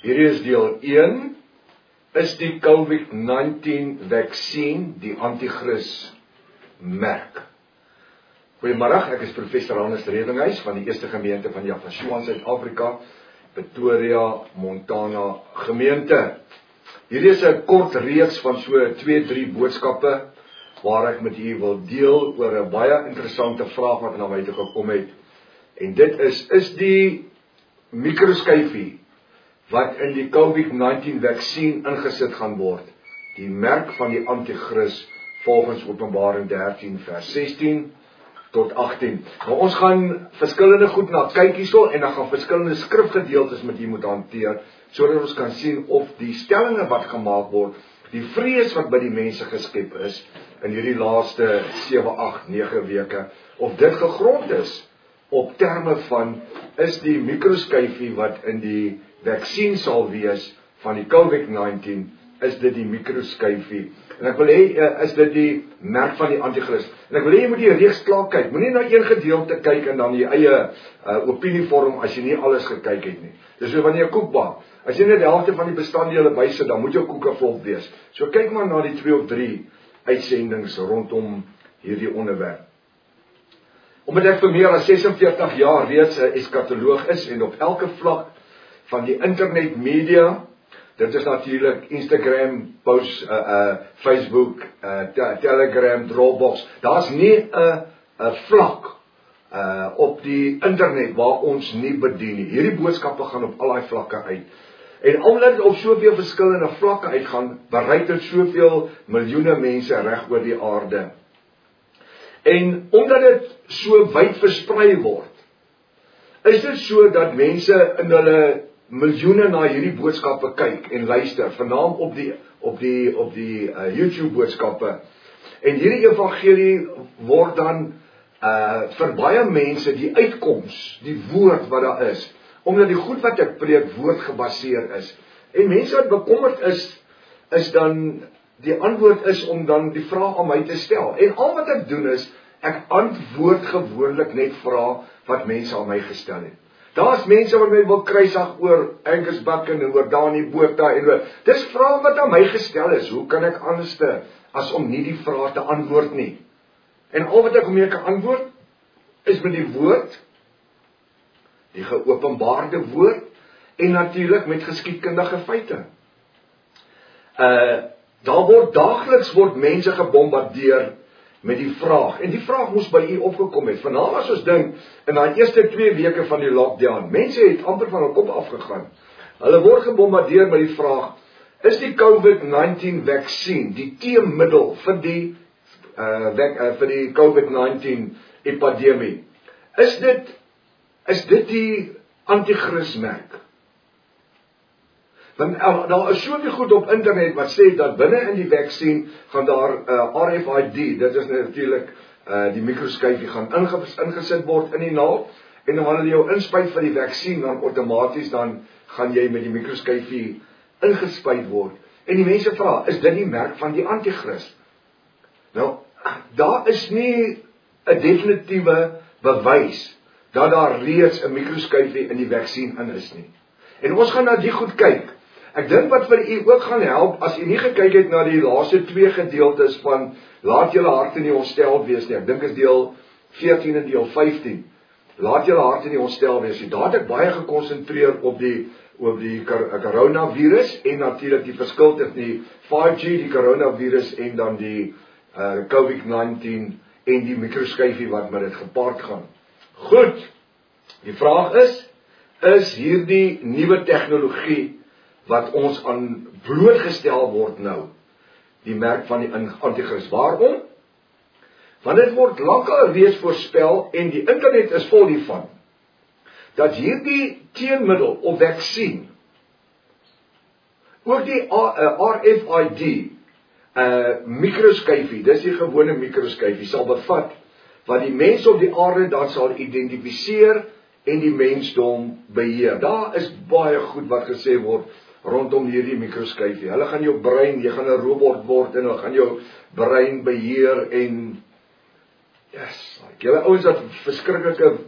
Hierdie is deel 1 is die COVID-19 vaksin die anti-kris merk. Goeiemôre, ek is professor Hannes Redinghuis van die Eerste Gemeente van Javasua in Suid-Afrika, Pretoria, Montana gemeente. Hierdie is 'n kort reeks van so 2-3 boodskappe waar ek met u wil deel oor 'n baie interessante vraag wat na my toe gekom het. En dit is is die mikroskyfie wat in die COVID-19 vaksin ingesit gaan word. Die merk van die anti-kris volgens Openbaring 13 vers 16 tot 18. Nou ons gaan verskillende goed na kyk hierso en dan gaan verskillende skrifgedeeltes met u moet hanteer sodat ons kan sien of die stellings wat gemaak word, die vrees wat by die mense geskep is in hierdie laaste 7, 8, 9 weke of dit gegrond is op terme van is die mikroskyfie wat in die vaksin sal wees van die COVID-19 is dit die mikroskyfie. En ek wil hê uh, is dit die merk van die anti-kris. En ek wil hê jy moet die reeks klaar kyk. Moenie na een gedeelte kyk en dan jou eie uh, opinie vorm as jy nie alles gekyk het nie. Dis so wanneer jy koek bak. As jy net die helfte van die bestanddele bysit, dan moet jou koeke vol wees. So kyk maar na die 2 of 3 uitsendings rondom hierdie onderwerp. Omdat ek vir meer as 46 jaar reeds 'n eskatoloog is en op elke vlak van die internet media. Dit is natuurlik Instagram, post uh uh Facebook, uh te Telegram, Dropbox. Daar's nie 'n 'n vlak uh op die internet waar ons nie bedien nie. Hierdie boodskappe gaan op al daai vlakke uit. En omdat dit op soveel verskillende vlakke uitgaan, bereik dit soveel miljoene mense reg oor die aarde. En omdat dit so wyd versprei word, is dit so dat mense in hulle miljoene na hierdie boodskappe kyk en luister, vernaam op die op die op die uh, YouTube boodskappe. En hierdie evangelie word dan uh vir baie mense die uitkoms, die woord wat daar is, omdat die goed wat ek preek woord gebaseer is. En mense wat bekommerd is, is dan die antwoord is om dan die vraag aan my te stel. En al wat ek doen is ek antwoord gewoonlik net vrae wat mense aan my gestel het. Daar's mense wat my wil kruisig oor Buchan en oor Dani Botha en oor. Dis vrae wat aan my gestel is. Hoe kan ek anderste as om nie die vrae te antwoord nie? En al wat ek om mee kan antwoord is met die woord die geopenbaarde woord en natuurlik met geskiedkundige feite. Uh daar word daagliks word mense gebombardeer met die vraag en die vraag moes by u opgekom het. Vanaand as ons dink in daai eerste 2 weke van die lockdown, mense het amper van hul kop afgegaan. Hulle word gebombardeer met die vraag: Is die COVID-19 vaksin die teemiddel vir die uh, wek, uh vir die COVID-19 epidemie? Is dit is dit die anti-krismerk? Want uh, daar is soveel goed op internet wat sê dat binne in die vaksin gaan daar 'n uh, RFID, dit is natuurlik uh die mikroskyfie gaan inges, ingesit word in die naald en dan wanneer jy jou inspuit vir die vaksin dan outomaties dan gaan jy met die mikroskyfie ingespuit word. En die mense vra, is dit die merk van die anti-kris? Nou, daar is nie 'n definitiewe bewys dat daar reeds 'n mikroskyfie in die vaksin in is nie. En ons gaan nou die goed kyk. Ek dink wat vir u ook gaan help as u nie gekyk het na die laaste twee gedeeltes van laat julle harte nie ontstel wees nie. Ek dink is deel 14 en deel 15. Laat julle harte nie ontstel wees nie. Daar het ek baie gekonsentreer op die op die koronavirus en natuurlik die verskil tussen die 5G, die koronavirus en dan die uh COVID-19 en die mikroskyfie wat met dit gepaard gaan. Goed. Die vraag is is hierdie nuwe tegnologie wat ons aan blootgestel word nou. Die merk van die anti-kris waarom? Want dit word lankal reeds voorspel en die internet is vol hiervan dat hierdie teenmiddel of vaksin ook die RFID 'n uh, mikroskyfie dis die gewone mikroskyfie sal bevat wat die mense op die aarde dan sal identifiseer en die mensdom beheer. Daar is baie goed wat gesê word rondom hierdie mikroskyfie. Hulle gaan jou brein, jy gaan 'n robot word en hulle gaan jou brein beheer en yes, like julle ouens wat verskriklike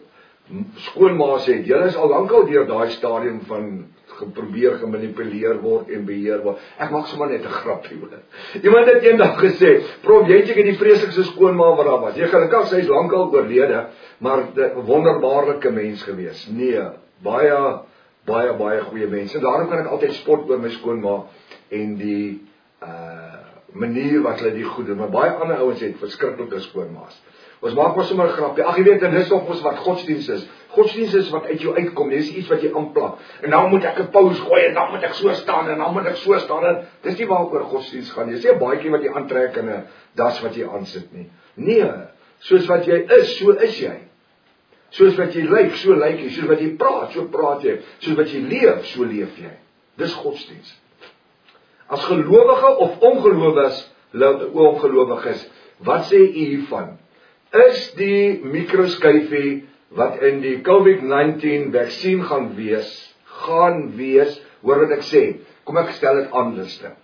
skoonmaas het. Julle is al lankal deur daai stadium van geprobeer gemanipuleer word en beheer word. Ek maak sommer net 'n grapie oor dit. Iemand het eendag gesê, "Prof, jy het die vreeslikste skoonma wat daar was. Jy gelukkig sy is lankal oorlede, maar 'n wonderbaarlike mens gewees." Nee, baie baie baie goeie mense. Daarom kan ek altyd spot oor my skoonma en die uh manier wat hulle die goed doen. Maar baie ander ouens het verskriklike skoonmaas. Ons maak mos sommer 'n grapie. Ag jy weet, en dis nog ons wat godsdiens is. Godsdiens is wat uit jou uitkom. Dis iets wat jy aanplak. En nou moet ek 'n pause gooi en dan moet ek so staan en dan moet ek so staan en dis nie waaroor godsdiens gaan nie. Dis nie 'n baadjie wat jy aantrek en 'n das wat jy aansit nie. Nee, soos wat jy is, so is jy. Soos wat jy lyk, so lyk jy. Soos wat jy praat, so praat jy. Soos wat jy leef, so leef jy. Dis godsdiens. As gelowige of ongelowiges, ongelowiges, wat sê u hiervan? is die mikroskyfie wat in die COVID-19 vaksin gaan wees, gaan wees, hoor wat ek sê. Kom ek stel dit anderste.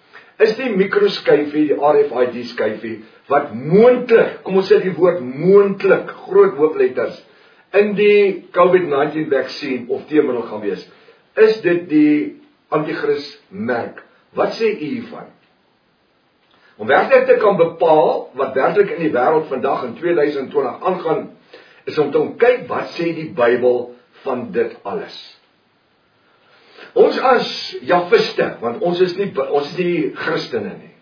Is die mikroskyfie, die RFID skyfie wat moontlik, kom ons sê die woord moontlik, groot hoofletters in die COVID-19 vaksin of teemiddel gaan wees. Is dit die anti-kris merk? Wat sê u hiervan? Om werklik te kan bepaal wat werklik in die wêreld vandag in 2020 aangaan, is om te kyk wat sê die Bybel van dit alles. Ons as Jafiste, want ons is nie ons is nie Christene nie.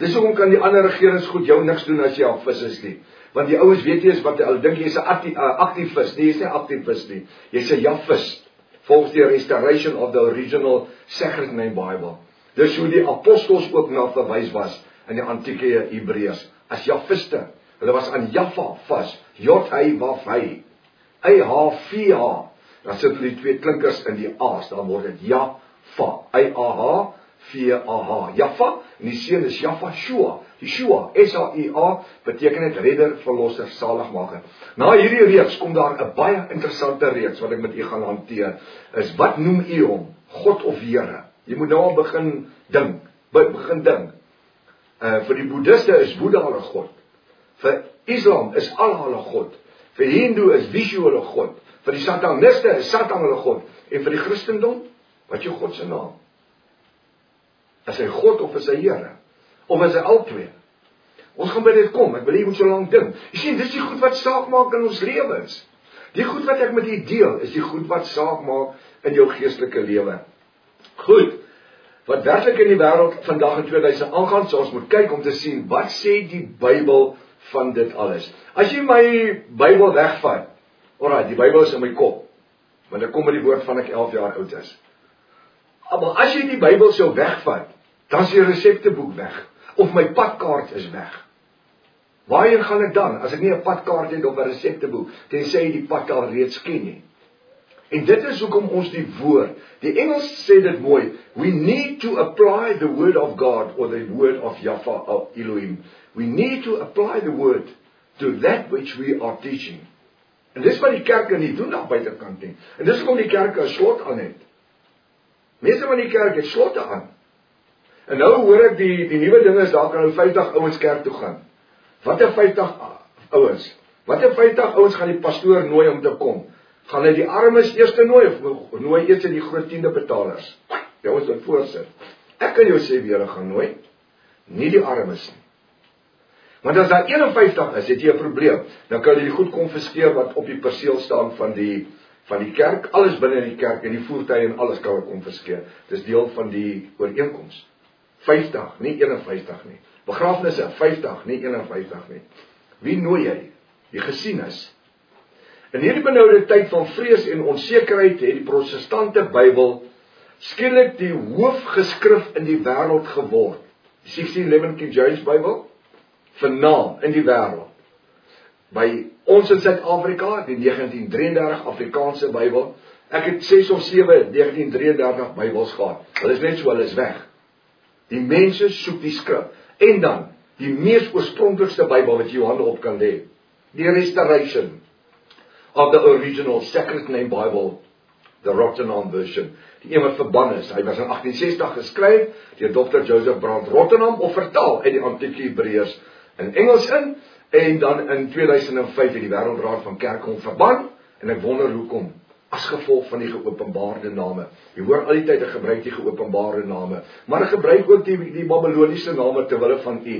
Dis hoekom kan die ander regerings goed jou niks doen as jy Jafis is nie. Want die ouens weet nie eens wat hulle dink jy's 'n aktivis, nee, jy's nie aktivis nie. Jy's 'n Jafis volgens die restoration of the original sacred name Bible. Dis hoe die apostels ook na verwys was in die antieke Hebreërs as Jafiste. Hulle was aan Jaffa vas. J H Waf hy. Y H V H. Dan sit hulle twee klinkers in die A's, dan word dit Jaffa. Y A H V A H. Jaffa en die seun is Jaffa Shua. Die Shua S H U A beteken dit redder, verlosser, saligmaker. Na hierdie reeks kom daar 'n baie interessante reeks wat ek met u gaan hanteer. Is wat noem u hom? God of Here? Jy moet nou al begin dink. Begin dink. Uh vir die boeddiste is Boeddha hulle god. Vir Islam is Allah hulle god. Vir Hindu is Vishnu hulle god. Vir die Sataniste is Satan hulle god. En vir die Christendom, wat jou God se naam? Is hy God of is hy Here? Of is hy albei? Ons gaan by dit kom. Ek wil nie moet so lank dink. Jy sien, dis die goed wat saak maak in ons lewens. Die goed wat ek met u deel, is die goed wat saak maak in jou geestelike lewe. Goed wat werklik in die wêreld vandag in 2000 aangaan, so ons moet kyk om te sien wat sê die Bybel van dit alles. As jy my Bybel wegvat, alraai, die Bybel is in my kop. Want ek kom met die woord van ek 11 jaar oud is. Maar as jy die Bybel sou wegvat, dan is die resepteboek weg of my padkaart is weg. Waarheen gaan ek dan as ek nie 'n padkaart het of 'n resepteboek tensy die pad al reeds ken nie? En dit is hoekom ons die woord, die Engels sê dit mooi, we need to apply the word of God or the word of Yahweh of Elohim. We need to apply the word to that which we are teaching. En dis wat die kerke nie doen daar buitekant nie. En dis hoekom die kerke 'n slot aan het. Meeste van die kerk het slotte aan. En nou hoor ek die die nuwe ding is daar kan nou 50 ouens kerk toe gaan. Watter 50 ouens? Watter 50 ouens gaan die pastoor nooi om te kom? gaan hy die armes eers nooi of nooi eers die groot tiende betalers. Ja, ons moet voorsit. Ek kan jou sê wie hulle gaan nooi, nie die armes nie. Want as daar 51 is, het jy 'n probleem. Dan kan jy die goed konfiskeer wat op die perseel staan van die van die kerk, alles binne in die kerk en die voertuie en alles kan konfiskeer. Dis deel van die ooreenkoms. 50, nie 51 nie. Begrafnisse 50, nie 51 nie. Wie nooi jy? Die gesien is In hierdie benoude tyd van vrees en onsekerheid het die protestante Bybel skielik die hoofgeskrif in die wêreld geword. Die 1611 King James Bybel vernaam in die wêreld. By ons in Suid-Afrika, die 1933 Afrikaanse Bybel, ek het 6 of 7 1933 Bybels gehad. Hulle is net so, hulle is weg. Die mense soek die skrif en dan die mees oorspronklikste Bybel wat jy jou hande op kan lê. Die Restoration of the original Sacred Name Bible, the Rotterdam version. Die een wat verbann is. Hy was in 1860 geskryf deur Dr. Joseph Brand Rotterdam of vertaal uit die antieke Hebreërs in Engels in en dan in 2005 het die Wêreldraad van Kerke hom verbann En ek wonder hoekom as gevolg van die geopenbaarde name. Jy hoor al die tyd ek gebruik die geopenbaarde name, maar ek gebruik ook die die Babiloniese name ter wille van u.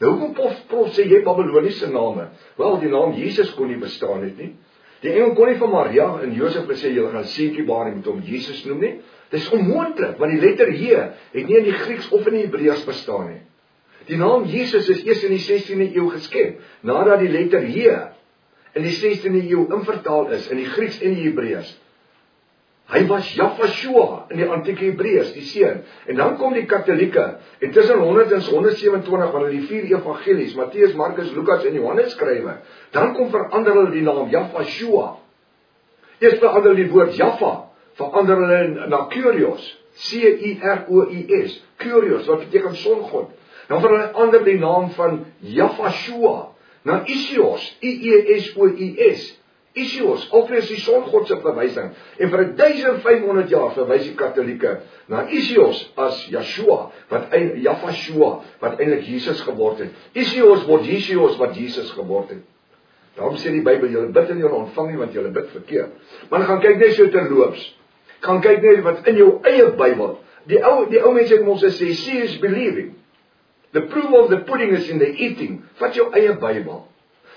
Nou hoekom prof, prof sê jy Babiloniese name? Wel, die naam Jesus kon nie bestaan het nie. Die engel kon nie van Maria en Josef gesê julle gaan seentjie baar en met hom Jesus noem nie. Dis onmoontlik want die letter J het nie in die Grieks of in die Hebreëus bestaan nie. Die naam Jesus is eers in die 16de eeu geskep nadat die letter J in die 16de eeu invertaal is in die Grieks en die Hebreëus. Hy was Jafashua in die antieke Hebreëus, die seun. En dan kom die Katolieke en tussen 100 en 127 wanneer die vier evangelies, Matteus, Markus, Lukas en Johannes skrywe, dan kom verander hulle die naam Jafashua. Eers verander hulle die woord Jaffa, verander hulle na Kyrios, C U R O I S, Kyrios wat beteken songod. Dan verander hulle die naam van Jafashua na Isios, I E S O I S. Isios, alweer die songod se verwysing. En vir 1500 jaar verwys die Katolieke na Isios as Yeshua, wat Jafashua, wat eintlik Jesus geword het. Isios word Jesus wat Jesus geword het. Daarom sê die Bybel, julle bid en julle ontvang nie want julle bid verkeerd. Maar gaan kyk net so terloops. Gaan kyk net wat in jou eie Bybel. Die ou die ou mense het mos gesê, see is believing. The proof of the pudding is in the eating. Vat jou eie Bybel.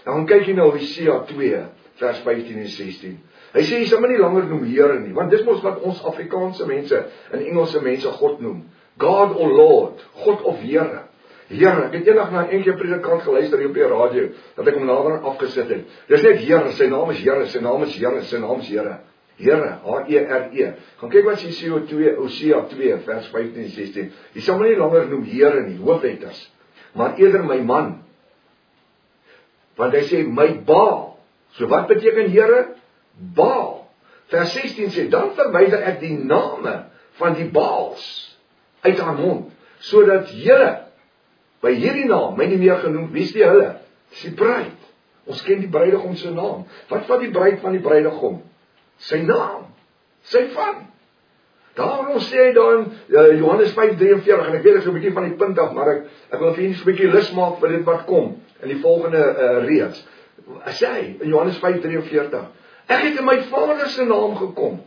Dan kyk jy na Hosea 2 vers 15 en 16. Hy sê jy sal my nie langer noem Here nie, want dis mos wat ons Afrikaanse mense en Engelse mense God noem. God or Lord, God of Here. Here, ek het eendag na 'n enkele predikant geluister hier op die radio dat ek hom nader afgesit het. Dis net Here, sy naam is Here, sy naam is Here, sy naam is Here. Here, H E R E. Gaan kyk wat oor 2 Hosea 2 vers 15 en 16. Jy sal my nie langer noem Here nie, hoofletters, maar eerder my man. Want hy sê my Baal So wat beteken Here? Baal. Vers 16 sê dan verwyder ek die name van die Baals uit haar mond sodat julle by hierdie naam my nie meer genoem wie is die hulle? Dis die bruid. Ons ken die bruidegom se naam. Wat van die bruid van die bruidegom? Sy naam. Sy van. Daarom sê hy dan uh, Johannes 5:43 en ek weet ek is 'n bietjie van die punt af, maar ek ek wil vir julle 'n bietjie lus maak vir dit wat kom in die volgende uh, reeks. Sê hy in Johannes 5:43 ek het in my Vader se naam gekom.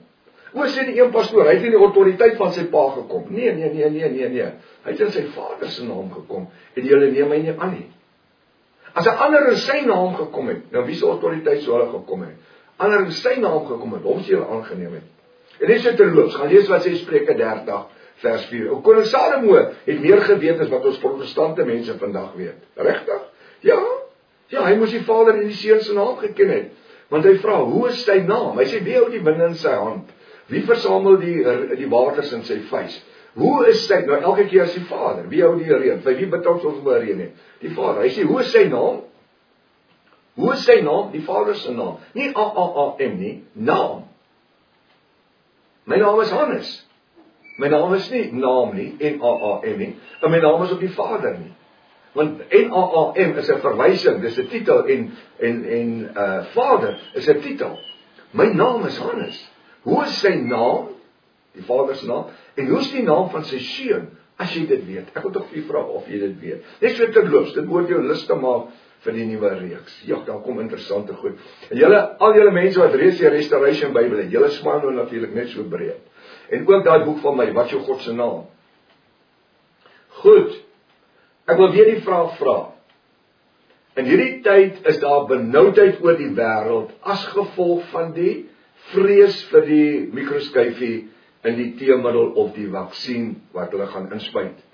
O sê die een pastoor hy het in die autoriteit van sy pa gekom. Nee nee nee nee nee nee. Hy het in sy Vader se naam gekom en julle neem my nie aan nie. As 'n ander in sy naam gekom het dan wie se autoriteit sou hulle gekom het ander in sy naam gekom het hom sê hulle aangeneem het en dis dit terloops gaan lees wat sê Spreuke 30 vers 4 o koning Salomo het meer geweet as wat ons protestante mense vandag weet regtig ja Ja, hy moes die Vader en die Seun se naam geken het. Want hy vra, "Hoe is sy naam?" Hy sê, "Wie hou die wind in sy hand? Wie versamel die die waters in sy vuis?" Hoe is sy nou elke keer as die Vader? Wie hou die reën? Vir wie betaal ons oor reën nie? Die Vader. Hy sê, "Hoe is sy naam?" Hoe is sy naam? Die Vader se naam. Nie A A A M nie, naam. My naam is Hannes. My naam is nie naam nie, N A A M nie. En my naam is op die Vader nie want NAAM is 'n verwysing, dis 'n titel en en en uh Vader is 'n titel. My naam is Hannes. Hoe is sy naam? Die Vader se naam. En hoe is die naam van sy seun? As jy dit weet. Ek wil tog vir vra of jy dit weet. Net so terloops, dit moet jou lus te maak vir die nuwe reeks. Ja, daar kom interessante goed. En julle al julle mense wat reeds die restoration Bybel het, julle smaak nou natuurlik net so breed. En ook daai boek van my, wat jou God se naam? Goed. Ek wil weer die vraag vra. In hierdie tyd is daar benoudheid oor die wêreld as gevolg van die vrees vir die mikroskyfie in die teemiddel of die vaksin wat hulle gaan inspuit.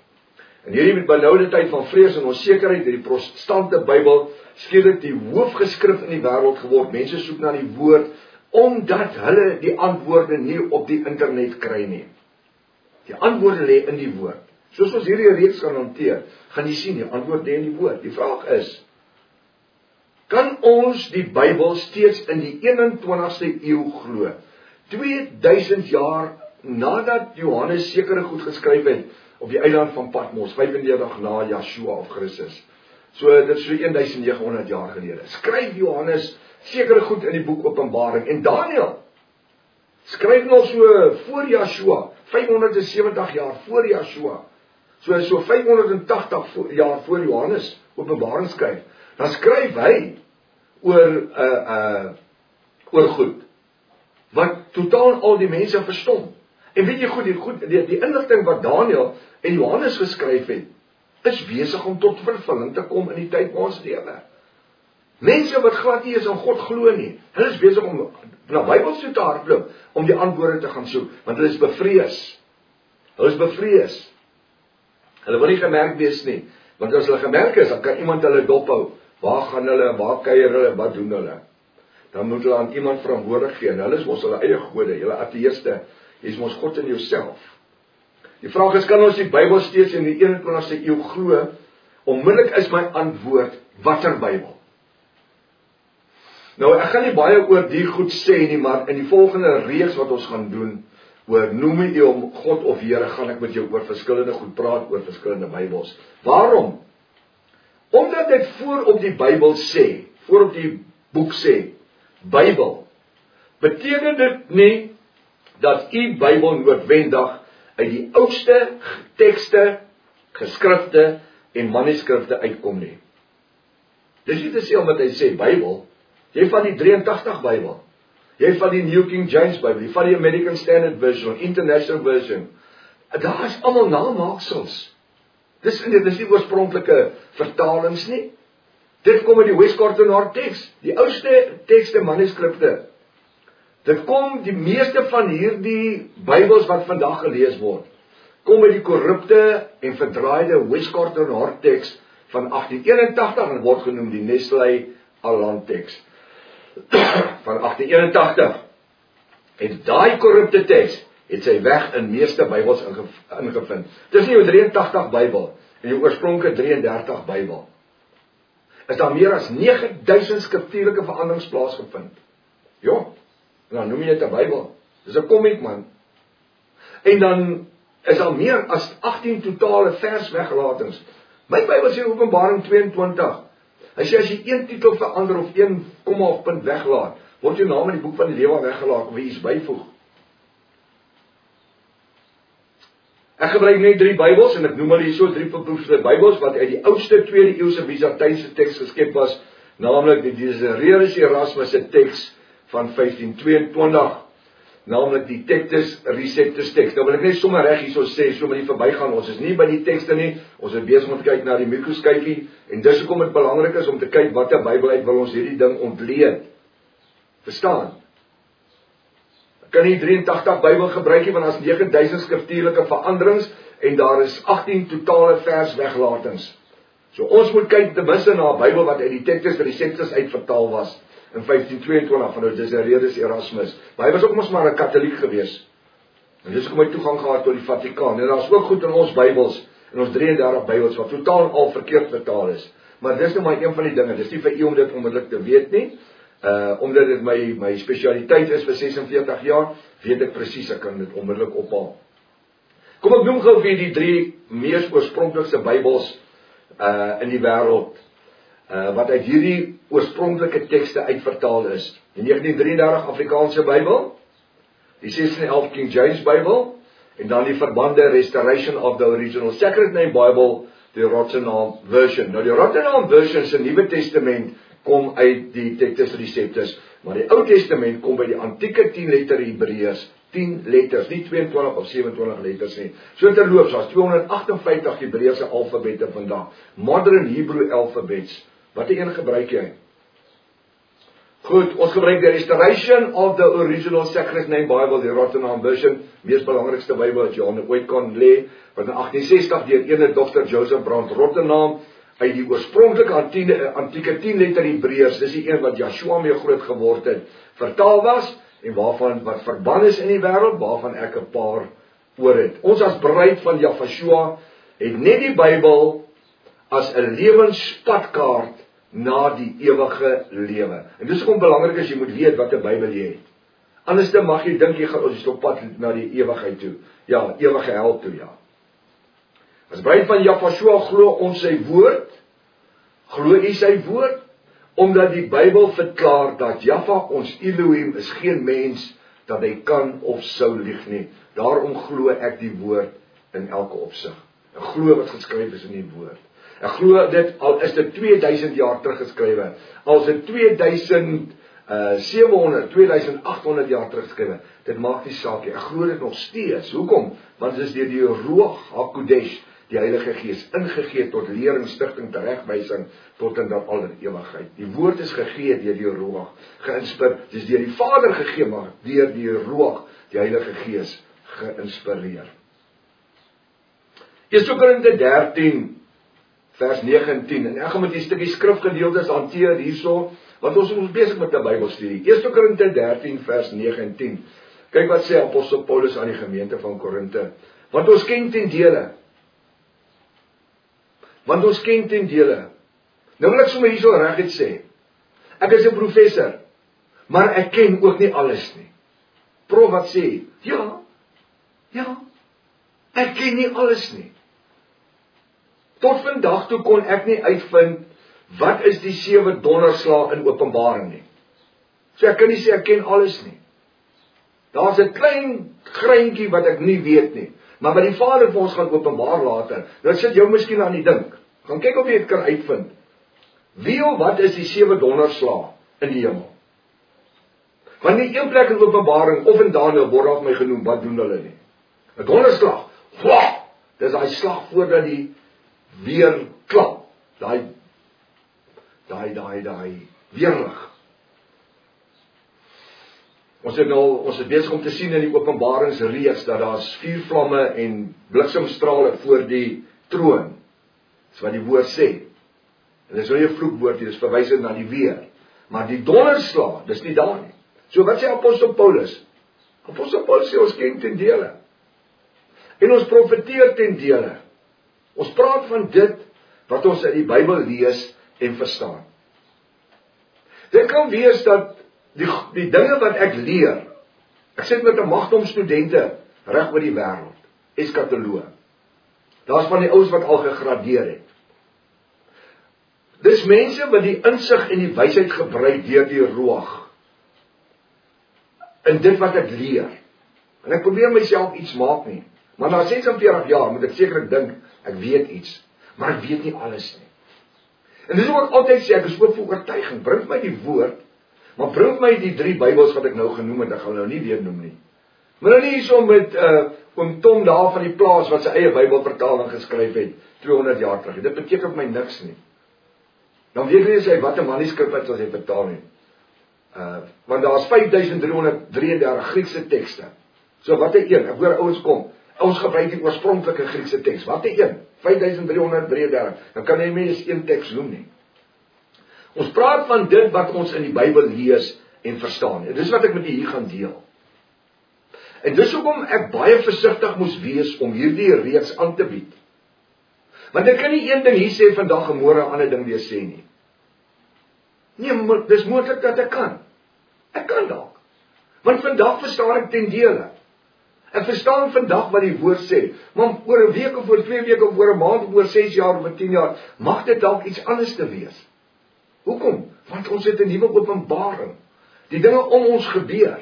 In hierdie benoude tyd van vrees en onsekerheid het die protestante Bybel skielik die hoofgeskrif in die wêreld geword. Mense soek na die woord omdat hulle die antwoorde nie op die internet kry nie. Die antwoorde lê in die woord. Soos ons hierdie reeks gaan hanteer, gaan jy sien die antwoord lê in die woord. Die vraag is: Kan ons die Bybel steeds in die 21ste eeu glo? 2000 jaar nadat Johannes sekere goed geskryf het op die eiland van Patmos, 95 na Yeshua of Christus. So dit is so 1900 jaar gelede. Skryf Johannes sekere goed in die boek Openbaring en Daniël skryf nog so voor Yeshua, 570 jaar voor Yeshua. So so 580 jaar voor Johannes Openbaring skryf, dan skryf hy oor 'n uh, 'n uh, oor goed wat totaal al die mense verstom. En weet jy goed, die goed die, die inligting wat Daniël en Johannes geskryf het, is besig om tot vervulling te kom in die tyd waar ons lewe. Mense wat glad nie eens aan God glo nie, hulle is besig om na Bybel toe te hardloop om die antwoorde te gaan soek, want hulle is bevrees. Hulle is bevrees. Hulle wil nie gemerk wees nie, want as hulle gemerk is, dan kan iemand hulle dophou. Waar gaan hulle? Waar kuier hulle? Wat doen hulle? Dan moet hulle aan iemand verantwoordelik gee. Hulle is mos hulle eie gode, hulle ateëste. Jy's mos God in jouself. Die vraag is kan ons die Bybel steeds in die 21ste eeu glo? Onmiddellik is my antwoord watter Bybel? Nou ek gaan nie baie oor die goed sê nie, maar in die volgende reeks wat ons gaan doen oor noem jy om God of Here, gaan ek met jou oor verskillende goed praat oor verskillende Bybels. Waarom? Omdat dit voor op die Bybel sê, voor op die boek sê, Bybel. Beteken dit nie dat u Bybel noodwendig uit die oudste tekste, geskrifte en manuskrifte uitkom nie. Dis nie te sê omdat hy sê Bybel, jy van die 83 Bybel, jy van die New King James Bybel, jy van die American Standard Version, International Version. Daar is almal namaaksels. Dis nie dis nie oorspronklike vertalings nie. Dit kom uit die Westcott-North teks, die oudste tekste manuskripte Dit kom die meeste van hierdie Bybels wat vandag gelees word, kom uit die korrupte en verdraaide Hart teks van 1881 en word genoem die Nestle Aland teks van 1881. En daai korrupte teks het sy weg in meeste Bybels ingevind. Dis nie 'n 83 Bybel en die oorspronklike 33 Bybel. Is daar meer as 9000 skriftuurlike veranderings plaasgevind? Ja, Nou noem jy dit 'n Bybel. Dis 'n komiek man. En dan is daar meer as 18 totale vers weggelatings. My Bybel sê Openbaring 22. Hy sê as jy een titel verander of een komma of punt weglaat, word jou naam in die boek van die lewe weggelaat of iets byvoeg. Ek gebruik net drie Bybels en ek noem hulle hierso drie verproefde Bybels wat uit die oudste 2de eeuse Byzantynse teks geskep was, naamlik die Desiderius Erasmus se teks van 1522 naamlik die Textus Receptus teks. Nou wil ek net sommer reg hierso sê, so met die verbygaan, ons is nie by die tekste nie. Ons is besig om te kyk na die mikroskyfie en dis hoekom dit belangrik is om te kyk watter Bybel uit wil ons hierdie ding ontleed. Verstaan? Ek kan nie 83 Bybel gebruik nie want daar's 9000 skriftuurlike veranderings en daar is 18 totale vers weglatings. So ons moet kyk ten minste na 'n Bybel wat uit die Textus Receptus uitvertaal was in 1522 van Desiderius Erasmus. Maar hy was ook mos maar 'n Katoliek gewees. En dis kom hy toegang gehad tot die Vatikaan. En daar's ook goed in ons Bybels, in ons 33 Bybels wat totaal al verkeerd vertaal is. Maar dis nou maar een van die dinge. Dis nie vir u om dit onmiddellik te weet nie. Uh omdat dit my my spesialiteit is vir 46 jaar, weet ek presies ek kan dit onmiddellik ophaal. Kom ek noem gou vir die drie mees oorspronklikste Bybels uh in die wêreld uh, wat uit hierdie oorspronklike tekste uitvertaal is. Die 1933 Afrikaanse Bybel, die 1611 King James Bybel en dan die verbande Restoration of the Original Sacred Name Bible, die Rotterdam version. Nou die Rotterdam version se Nuwe Testament kom uit die Textus Receptus, maar die Ou Testament kom by die antieke 10 letter Hebreërs 10 letters, nie 22 of 27 letters nie. So terloops, daar's 258 Hebreëse alfabette vandag. Modern Hebrew alphabets. Watter een gebruik jy? Goed, ons gebruik die Restoration of the Original Sacred Name Bible, die Rotterdam Version, mees belangrikste Bybel wat jy ooit kan lê, wat in 1860 deur ene dokter Joseph Brand Rotterdam uit die oorspronklike antieke antieke 10 letter Hebreërs, dis die een wat Joshua mee groot geword het, vertaal was en waarvan wat verban is in die wêreld, waarvan ek 'n paar oor het. Ons as bruid van Joshua het net die Bybel as 'n lewenspadkaart na die ewige lewe. En dis hoekom belangrik is jy moet weet wat 'n Bybel jy het. Anders dan mag jy dink jy gaan ons op pad na die ewigheid toe. Ja, ewige hel toe, ja. As baie van Joshua glo ons sy woord, glo u sy woord omdat die Bybel verklaar dat Jahwe ons Elohim is geen mens dat hy kan of sou lieg nie. Daarom glo ek die woord in elke opsig. Ek glo wat geskryf is in die woord. Ek glo dit al is dit 2000 jaar terug geskrywe. Al is dit 2000 uh 700, 2800 jaar terug geskrywe. Dit maak nie saak nie. Ek glo dit nog steeds. Hoekom? Want dit is deur die Ruach HaKodesh, die Heilige Gees ingegee tot lering, stigting, teregwysing tot in der aller ewigheid. Die woord is gegee deur die Ruach, geïnspireer. Dis deur die Vader gegee, maar deur die Ruach, die Heilige Gees geïnspireer. 1 Korinte 13 vers 9 en 10. En ek gaan met 'n stukkie skrifgedeeltes hanteer hierso wat ons ons besig met 'n Bybelstudie. 1 Korinte 13 vers 9 en 10. Kyk wat sê apostel Paulus aan die gemeente van Korinte. Want ons ken ten dele. Want ons ken ten dele. Nou wil ek sommer hierso reguit sê. Ek is 'n professor, maar ek ken ook nie alles nie. Prof wat sê? Ja. Ja. Ek ken nie alles nie. Tot vandag toe kon ek nie uitvind wat is die sewe donderslae in Openbaring nie. So ek kan nie sê ek ken alles nie. Daar's 'n klein greintjie wat ek nie weet nie, maar wat die Vader vir ons gaan openbaar later. Nou sit jou miskien aan die dink. Gaan kyk of jy dit kan uitvind. Wie of wat is die sewe donderslae in die hemel? Want nie een plek in Openbaring of in Daniël word daar my genoem wat doen hulle nie. 'n Donderslag. Wah! Dis daai slag voordat die weer klap. Daai daai daai daai weerlig. Ons het nou ons het besig om te sien in die Openbaringsreeks dat daar's vuur vlamme en bliksemstrale voor die troon. Dis wat die woord sê. En dis nou 'n vloekwoord, dit is verwysend na die weer. Maar die donderslag, dis nie daar nie. So wat sê apostel Paulus? Apostel Paulus sê ons ken ten dele. En ons profeteer ten dele. Ons praat van dit wat ons uit die Bybel lees en verstaan. Dit kan wees dat die die dinge wat ek leer. Ek sit met 'n magdom studente reg oor die wêreld, eskatoloog. Daar's van die ouens wat al gegradeer het. Dis mense wat die insig en die wysheid gebruik deur die roog in dit wat ek leer. En ek probeer myself iets maak nie. Maar na 46 jaar moet ek sekerlik dink ek weet iets, maar ek weet nie alles nie. En dis ook altyd sê ek is oop vir oortuiging. Bring my die woord, maar bring my die drie Bybels wat ek nou genoem het. Ek gaan nou nie weer noem nie. Maar nou nie hierso met uh oom Tom daar van die plaas wat sy eie Bybelvertaling geskryf het 200 jaar terug. Dit beteken my niks nie. Dan weet jy sy watter manuskrip het as hy vertaal nie. Uh want daar's 5333 Griekse tekste. So watter een? Ek hoor ouens kom. Ons gebruik die oorspronklike Griekse teks. Wat is een? 5333. Dan kan jy mens een teks noem nie. Ons praat van dit wat ons in die Bybel lees en verstaan. En dis wat ek met julle hier gaan deel. En dis hoekom ek baie versigtig moes wees om hierdie reeks aan te bied. Want ek kan nie een ding hier sê vandag en môre 'n ander ding weer sê nie. Nee, dis moontlik dat ek kan. Ek kan dalk. Want vandag verstaan ek ten dele. Ek verstaan vandag wat die woord sê, maar oor 'n week of oor 2 weke of oor 'n maand of oor 6 jaar of 10 jaar, mag dit dalk iets anders te wees. Hoekom? Want ons het 'n nuwe openbaring. Die dinge om ons gebeur.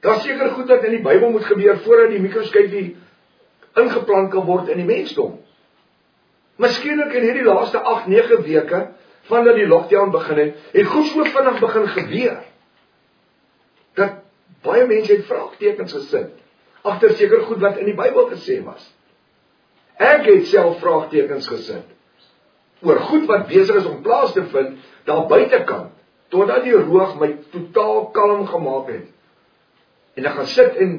Daar seker goed wat in die Bybel moet gebeur voordat die mikroskopie ingeplant kan word in die mensdom. Miskienik in hierdie laaste 8, 9 weke vandat die lockdown begin het, het goed so vinnig begin gebeur. Dat Baie mense het vraagtekens gesit agter seker goed wat in die Bybel gesê was. Ek het self vraagtekens gesit oor goed wat besig is om plaas te vind daar buitekant totdat die roog my totaal kalm gemaak het. En ek gaan sit en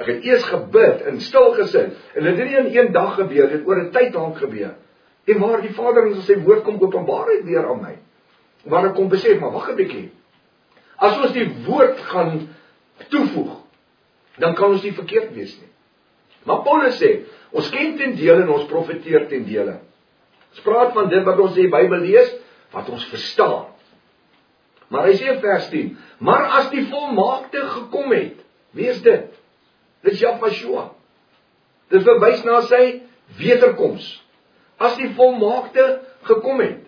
ek het eers gebid en stil gesit en dit het nie in een dag gebeur dit oor 'n tyd lank gebeur. En waar die Vader ons sy woord kom openbaar het weer aan my. Waar ek kom besef maar wag 'n bietjie. As ons die woord gaan toevoeg, dan kan ons nie verkeerd wees nie. Maar Paulus sê, ons ken ten dele en ons profeteer ten dele. Ons praat van dit wat ons in die Bybel lees, wat ons verstaan. Maar hy sê in vers 10, maar as die volmaakte gekom het, wie is dit? Dit is Jahshua. Dit verwys na sy wederkoms. As die volmaakte gekom het.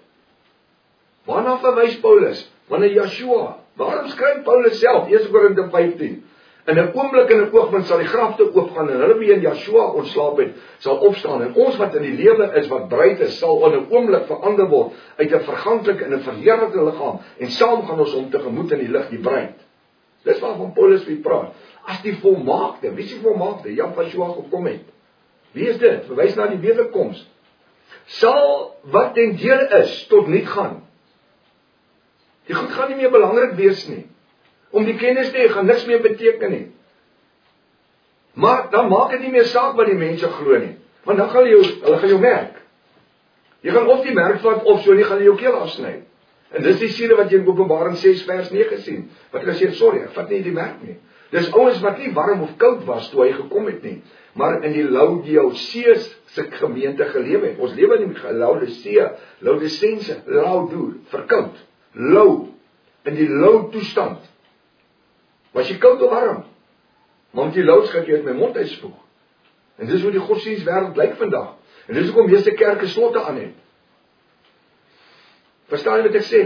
Waarna verwys Paulus? Wanneer Yeshua Waarom skryf Paulus self 1 Korinte 15? In 'n oomblik en 'n oogwink sal die grafte oopgaan en hulle wie in Yeshua ontslaap het, sal opstaan en ons wat in die lewe is wat bruid is, sal in 'n oomblik verander word uit 'n verganklike en 'n verheerlikte liggaam en saam gaan ons om tegemoet in die lig die bruid. Dis waarvan Paulus vir praat. As die volmaakte, wie is die volmaakte? Yeshua gekom het. Wie is dit? Verwys na die wederkoms. Sal wat ten dele is tot nik gaan. Dit gaan nie meer belangrik wees nie om die kennis te hê gaan niks meer beteken nie. Maar dan maak dit nie meer saak wat die mense glo nie, want dan gaan jy hulle gaan jou merk. Jy gaan of die merk vat of so nie gaan jy jou keel afsny. En dis die siele wat jy in Openbaring 6 vers 9 sien. Wat hulle sê, sorry, ek vat nie die merk nie. Dis ouens wat nie warm of koud was toe hy gekom het nie, maar in die Laodicea se gemeente gelewe het. Ons lewe in die Laodicea, Laodicense, Laodur, verkoud, lou in die lou toestand. Was jy koud of warm? Maar met die loudskat jy uit my mond uitspoeg. En dis hoe die godsdienstwêreld lyk vandag. En dis hoekom meeste kerke slotte aan het. Verstaan jy wat ek sê?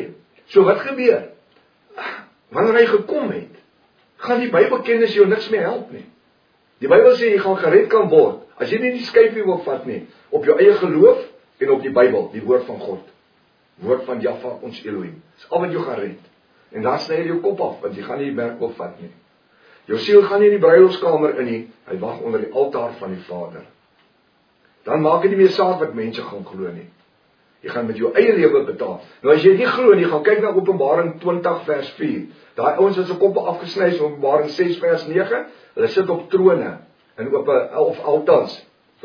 So wat gebeur? Wanneer hy gekom het, gaan die Bybelkennis jou niks meer help nie. Die Bybel sê jy gaan gered kan word as jy nie die skyfie wil vat nie op jou eie geloof en op die Bybel, die woord van God. Woord van Jahwe ons Elohim. Dis al wat jou gaan red. En dan sny jy jou kop af want jy gaan nie die merk wil vat nie. Jou siel gaan nie in die bruilofskamer in nie. Hy wag onder die altaar van die Vader. Dan maak dit nie meer saak wat mense gaan glo nie. Jy gaan met jou eie lewe betaal. Nou as jy nie glo nie, gaan kyk na Openbaring 20 vers 4. Daai ouens wat se koppe afgesny is in Openbaring 6 vers 9, hulle sit op trone in op 'n of altars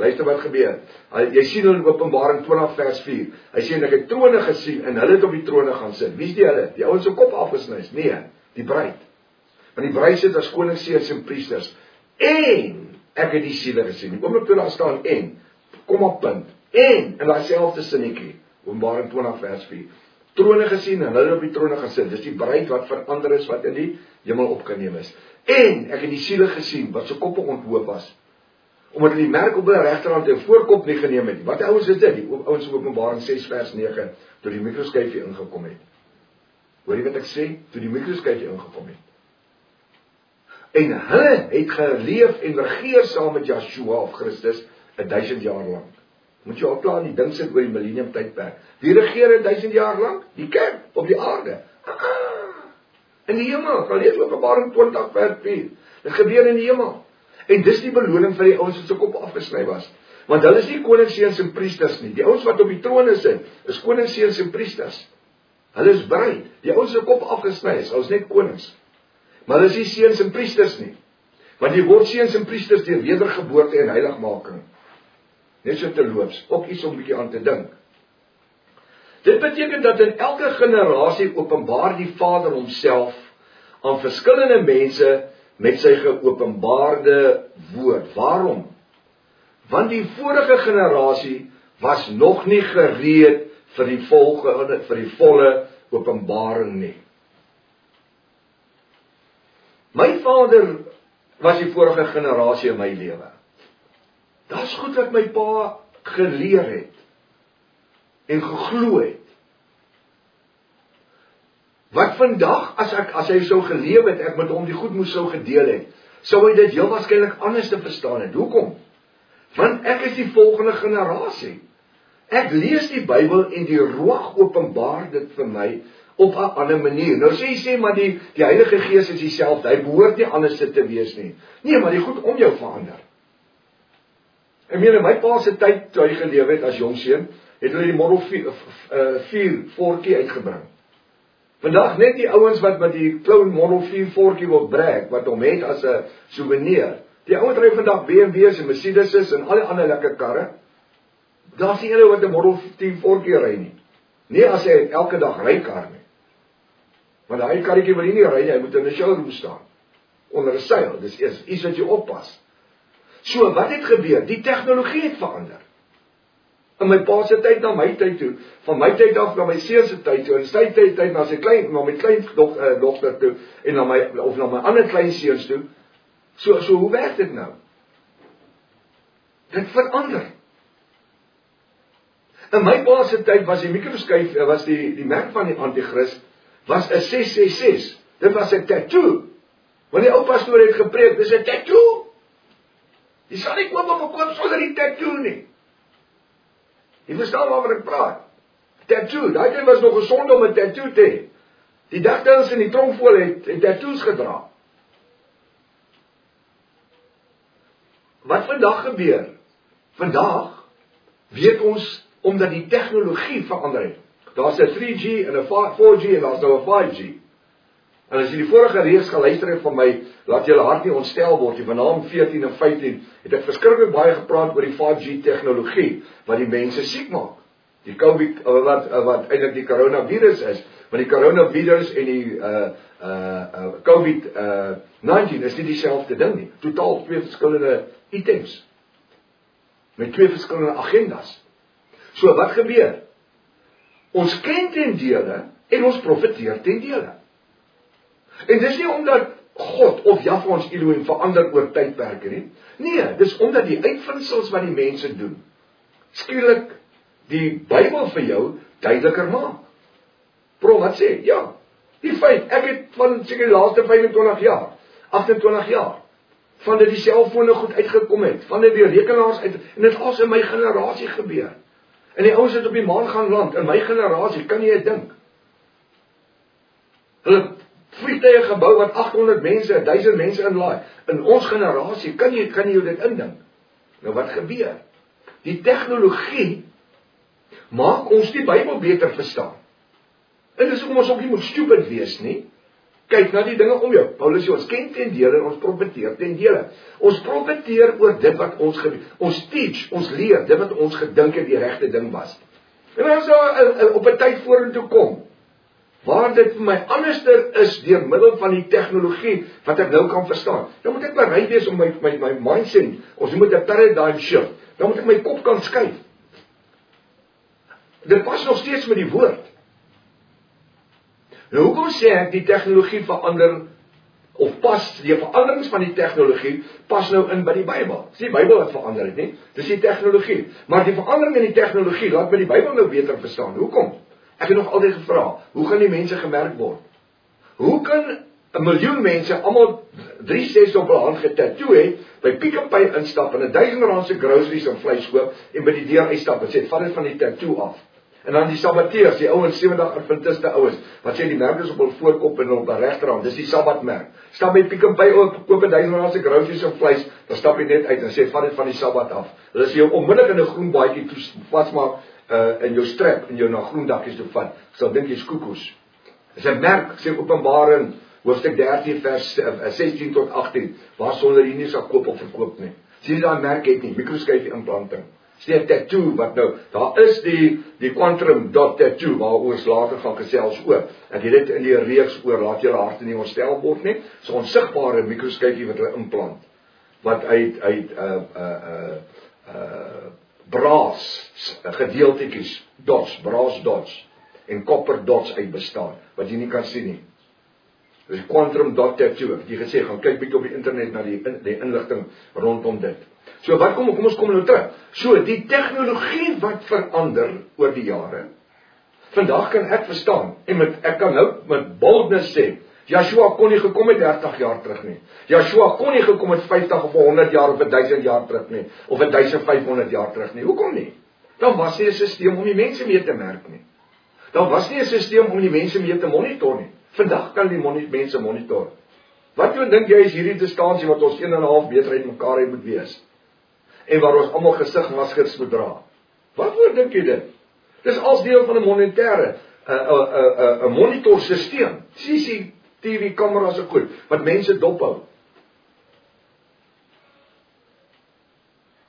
Luister wat gebeur. Jy sien in Openbaring 20 vers 4. Hy sê ek het trone gesien en hulle het op die trone gaan sit. Wie's die hulle? Die ouens se kop afgesny is. Nee, die bruid. Want die bruid sit as koningsseuns en priesters. En ek het die siele gesien. Die oomblik toe daar staan en kom op punt. En in daai selfde sinnetjie, Openbaring 20 vers 4. Trone gesien en hulle op die trone gesit. Dis die bruid wat verander is wat in die hemel opgeneem is. En ek het die siele gesien wat se koppe onthoop was omdat hulle die merk op hulle regterhand en voorkop nie geneem het nie. Wat ouens is dit? Die ouens in Openbaring 6 vers 9 toe die mikroskyfie ingekom het. Hoor jy wat ek sê? Toe die mikroskyfie ingekom het. En hulle het geleef en regeer saam met Yeshua of Christus 1000 jaar lank. Moet jy al klaar die ding sit oor die millennium tydperk. Wie regeer 1000 jaar lank? Die kerk op die aarde. In die hemel, kan lees Openbaring 20 vers 4. Dit gebeur in die hemel. En dis die beloning vir die ouens wat se kop afgesny was. Want hulle is nie koningsseuns en priesters nie. Die ouens wat op die trone sit, is koningsseuns en priesters. Hulle is bereid. Die ouens se kop afgesny is, is net konings. Maar hulle is nie seuns en priesters nie. Want jy word seuns en priesters deur wedergeboorte en heiligmaking. Net so te loops, ook iets om 'n bietjie aan te dink. Dit beteken dat in elke generasie openbaar die Vader homself aan verskillende mense met sy geopenbaarde woord. Waarom? Want die vorige generasie was nog nie gereed vir die volgende vir die volle openbaring nie. My vader was die vorige generasie in my lewe. Daar's goed wat my pa geleer het en geglo het. Wat vandag as ek as hy sou geleef het, ek met hom die goed moes sou gedeel het, sou hy dit heel waarskynlik anders te verstaan het. Hoekom? Want ek is die volgende generasie. Ek lees die Bybel en die Roeg openbaar dit vir my op 'n ander manier. Nou sê jy sê maar die die Heilige Gees is dieselfde. Hy behoort nie anders te wees nie. Nee, maar die goed om jou verander. Ek meen in my pa se tyd toe hy geleef het as jong seun, het hulle die Model 4 uh 4 voetjie uitgebring. Vandag net die ouens wat met die Clown Model 4 voetjie wil breek wat hom het as 'n souvenir. Die ouens ry vandag BMW's en Mercedes's en al die ander lekker karre. Daar's nie een wat 'n Model 10 voetjie ry nie. Nie as hy elke dag ry kar nie. Want daai karretjie wil nie ry nie, hy moet in 'n showroom staan onder 'n seil. Dis iets wat jy oppas. So, wat het gebeur? Die tegnologie het verander in my pa se tyd na my tyd toe, van my tyd af na my seun se tyd toe, en sy tyd tyd na sy klein na my klein dog, uh, dogter toe en na my of na my ander klein seuns toe. So so hoe werk dit nou? Dit verander. In my pa se tyd was die mikroverskuif eh, was die die merk van die anti-kris was 'n 666. Dit was 'n tattoo. Want die ou pastoor het gepreek, dis 'n tattoo. Jy sal nie koop op 'n koop sonder die tattoo nie. Jy verstaan waaroor ek praat. Tattoo, daai ding was nog gesond om 'n tattoo te hê. Die dagtels in die tronkvoel het, het tattoos gedra. Wat vandag gebeur? Vandag weet ons omdat die tegnologie verander het. Daar's 'n 3G en 'n 4G en daar's nou 'n 5G. En as jy die vorige reeks geluister het van my, laat jou hart nie ontstel word nie. Vanaand 14 en 15 het ek verskriklik baie gepraat oor die 5G tegnologie wat die mense siek maak. Die COVID wat wat eintlik die koronavirus is, want die koronavirus en die uh uh, uh COVID uh 19 is nie dieselfde ding nie. Totaal twee verskillende items met twee verskillende agendas. So wat gebeur? Ons ken ten dele en ons profeteer ten dele. En dis nie omdat God of Jahwe ons Elohim verander oor tydperke nie. Nee, dis omdat die uitvindsels wat die mense doen skielik die Bybel vir jou duideliker maak. Pro wat sê? Ja. Die feit ek het van seker die laaste 25 jaar, 28 jaar van dit die selfone goed uitgekom het, van dit die rekenaars uit en dit al in my generasie gebeur. En die ouens het op die maan gaan land in my generasie, kan jy dit dink? Hulle vliegtye gebou wat 800 mense, 1000 mense inlaai. In ons generasie, kan jy kan jy dit indink? Nou wat gebeur? Die tegnologie maak ons die Bybel beter verstaan. En dis hoekom ons ook nie moet stupid wees nie kyk na die dinge om jou. Paulus sê ons ken ten dele en ons profeteer ten dele. Ons profeteer oor dit wat ons gebeur. Ons teach, ons leer dit wat ons gedink het die regte ding was. En dan so op 'n tyd vorentoe kom waar dit vir my anderster is deur middel van die tegnologie wat ek nou kan verstaan. Dan moet ek bereid wees om my my my mindset, ons moet 'n paradigm shift. Dan moet ek my kop kan skuif. Dit pas nog steeds met die woord. Nou hoekom sê ek die tegnologie verander of pas die veranderings van die tegnologie pas nou in by die Bybel? Dis die Bybel wat verander het, nie? Dis die tegnologie. Maar die verandering in die tegnologie laat my die Bybel nou beter verstaan. Hoekom? Ek het nog altyd gevra, hoe gaan die mense gemerk word? Hoe kan 'n miljoen mense almal 36 op hulle hand getatoe het, by Pick n Pay instap en 'n 1000 rand se groceries en vleis koop en by die deur uitstap en sê, "Vat dit van die tattoo af." En dan die Sabbateërs, die ouens 70 Adventiste ouens, wat sê die merk is op hul voorkop en op die regterhand, dis die Sabbatmerk. Stap by Pick n Pay op, koop 'n 1000 rand se groceries of vleis, dan stap jy net uit en sê vat dit van die Sabbat af. Hulle sê jy onmiddellik in 'n groen baadjie toe vasmaak uh in jou strap en jou na groen dakkies toe vat. Sal dink jy's koekos. Dis 'n merk, sê Openbaring hoofstuk 13 vers uh, 16 tot 18, waar sonder jy nie sal koop of verkoop nie. Sien jy daai merk het nie, mikroskyfie implanting steek tattoo wat nou daar is die die quantum dot tattoo waar ons later gaan gesels oor. Ek het dit in die reeks oor laat julle harte nie ontstel word nie. So 'n onsigbare mikroskyfie wat hulle implant wat uit uit 'n uh, 'n uh, 'n uh, uh, braas gedeeltetjies dots, braas dots en kopper dots uit bestaan wat jy nie kan sien nie. Dis quantum dot tattoo. Het gesê gaan kyk bietjie op die internet na die die inligting rondom dit. So wat kom kom ons kom nou terug. So die tegnologie wat verander oor die jare. Vandag kan ek verstaan en met ek kan nou met boldness sê, Joshua kon nie gekom het 30 jaar terug nie. Joshua kon nie gekom het 50 of 100 jaar of 1000 jaar terug nie of 1500 jaar terug nie. Hoekom nie? Daar was nie 'n stelsel om die mense mee te merk nie. Daar was nie 'n stelsel om die mense mee te monitor nie. Vandag kan die mense monitor. Wat jy dink jy is hierdie distansie wat ons 1 en 'n half meter uit mekaar het moet wees? en waar ons almal gesigmaskers moet dra. Wat word dink jy dit? Dis als deel van 'n monetêre 'n 'n 'n 'n monitorstelsel. CCTV kameras is goed wat mense dophou.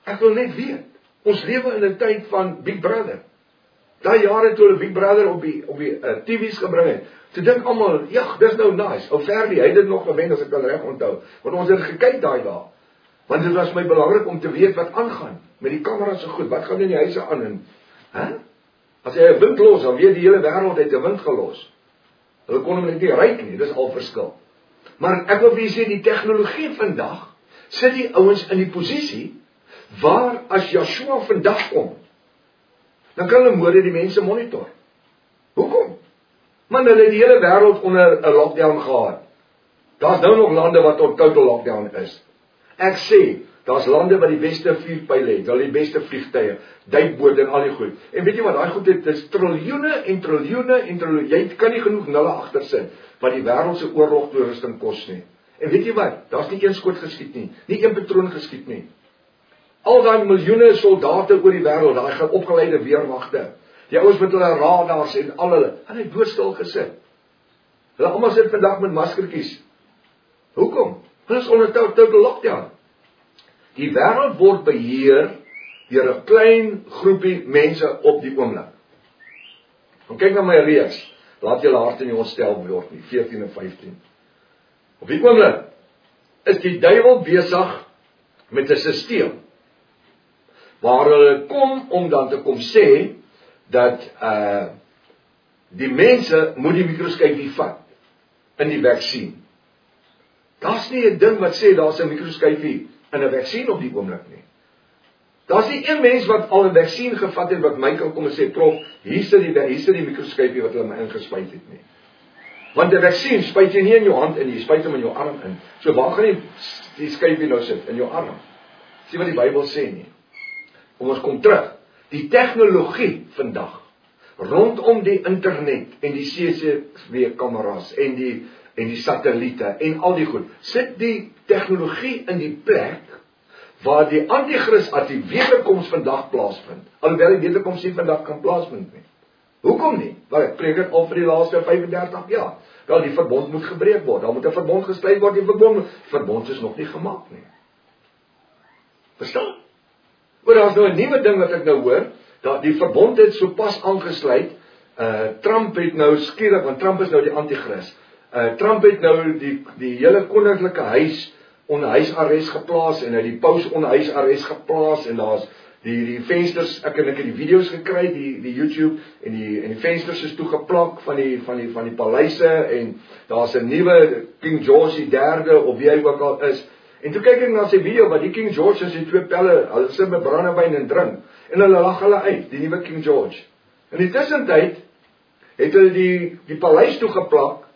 Ek wil net weet, ons lewe in 'n tyd van Big Brother. Daai jare toe hulle Big Brother op die op die uh, TV's gebring het. Toe dink almal, "Ja, dis nou nice." Ou Ferdi, hy het dit nog gewen as ek kan reg onthou. Want ons het gekyk daai dae. Want dit was my belangrik om te weet wat aangaan met die kameras so goed. Wat gaan in die huise aan en hè? As jy 'n wind los, dan weet die hele wêreld het 'n wind gelos. Hulle kon hom net nie ry nie, dis al verskil. Maar ek wil vir julle sê die tegnologie vandag sit die ouens in die posisie waar as Joshua vandag kom, dan kan hulle môre die mense monitor. Hoekom? Want hulle het die hele wêreld onder 'n lockdown gehad. Daar's nou nog lande wat op total lockdown is. Ek sê, daar's lande wat die beste vuurpyle het, hulle die beste vliegtye, duikbote en al die goed. En weet jy wat, daai goed het dis triljoene en triljoene en triljoene. Jy kan nie genoeg nulle agter sit wat die wêreld se oorlogtoerusting kos nie. En weet jy wat, daar's nie een skoot geskiet nie, nie een patroon geskiet nie. Al daai miljoene soldate oor die wêreld, daai geopgeleide weermagte. Die ouens met hulle radars en al hulle, hulle het doodstil gesit. Hulle almal sit vandag met maskertjies. Hoekom? Hulle is onder total lockdown. Die wêreld word beheer deur 'n klein groepie mense op die oomblik. Kom kyk na my reeks. Laat julle harte nie ontstel word nie, 14 en 15. Op die oomblik is die duiwel besig met 'n stelsel waar hulle kom om dan te kom sê dat uh die mense moet die mikroskoopie vat in die vaksin. Daar's nie 'n ding wat sê daar's 'n mikroskoopie in 'n vaksin op die oomblik nie. Daar's nie een mens wat al 'n vaksin gevat het wat my kan kom en sê prof, hier sit die hier sit die mikroskoopie wat hulle my ingespuit het nie. Want 'n vaksin spuit jy nie in jou hand in nie, jy spuit hom in jou arm in. So waar gaan die die skoopie nou sit in jou arm? Sien wat die Bybel sê nie. Kom ons kom terug. Die tegnologie vandag rondom die internet en die CCTV kameras en die en die satelliete en al die goed. Sit die tegnologie in die plek waar die anti-kris as die wederkoms vandag plaasvind. Alhoewel die wederkoms nie vandag kan plaasvind nie. Hoekom nie? Want ek preek dit al vir die laaste 35 jaar. Dat die verbond moet gebreek word. Daar moet 'n verbond gesluit word. Die verbond verbond is nog nie gemaak nie. Verstaan? Maar daar's nou 'n nuwe ding wat ek nou hoor, dat die verbond het sopas aangesluit. Uh Trump het nou skielik want Trump is nou die anti-kris. Uh Trump het nou die die hele koninklike huis onder huisarrest geplaas en hy die paus onder huisarrest geplaas en daar's die die vensters ek het net die video's gekry die die YouTube en die en die vensters is toegeplak van die van die van die paleise en daar's 'n nuwe King George die 3de of wie hy ook al is. En toe kyk ek na sy video wat die King George is die twee pelle hulle sit met brandewyn en drink en hulle lag hulle uit die nuwe King George. In die tussentyd het hulle die die paleis toegeplak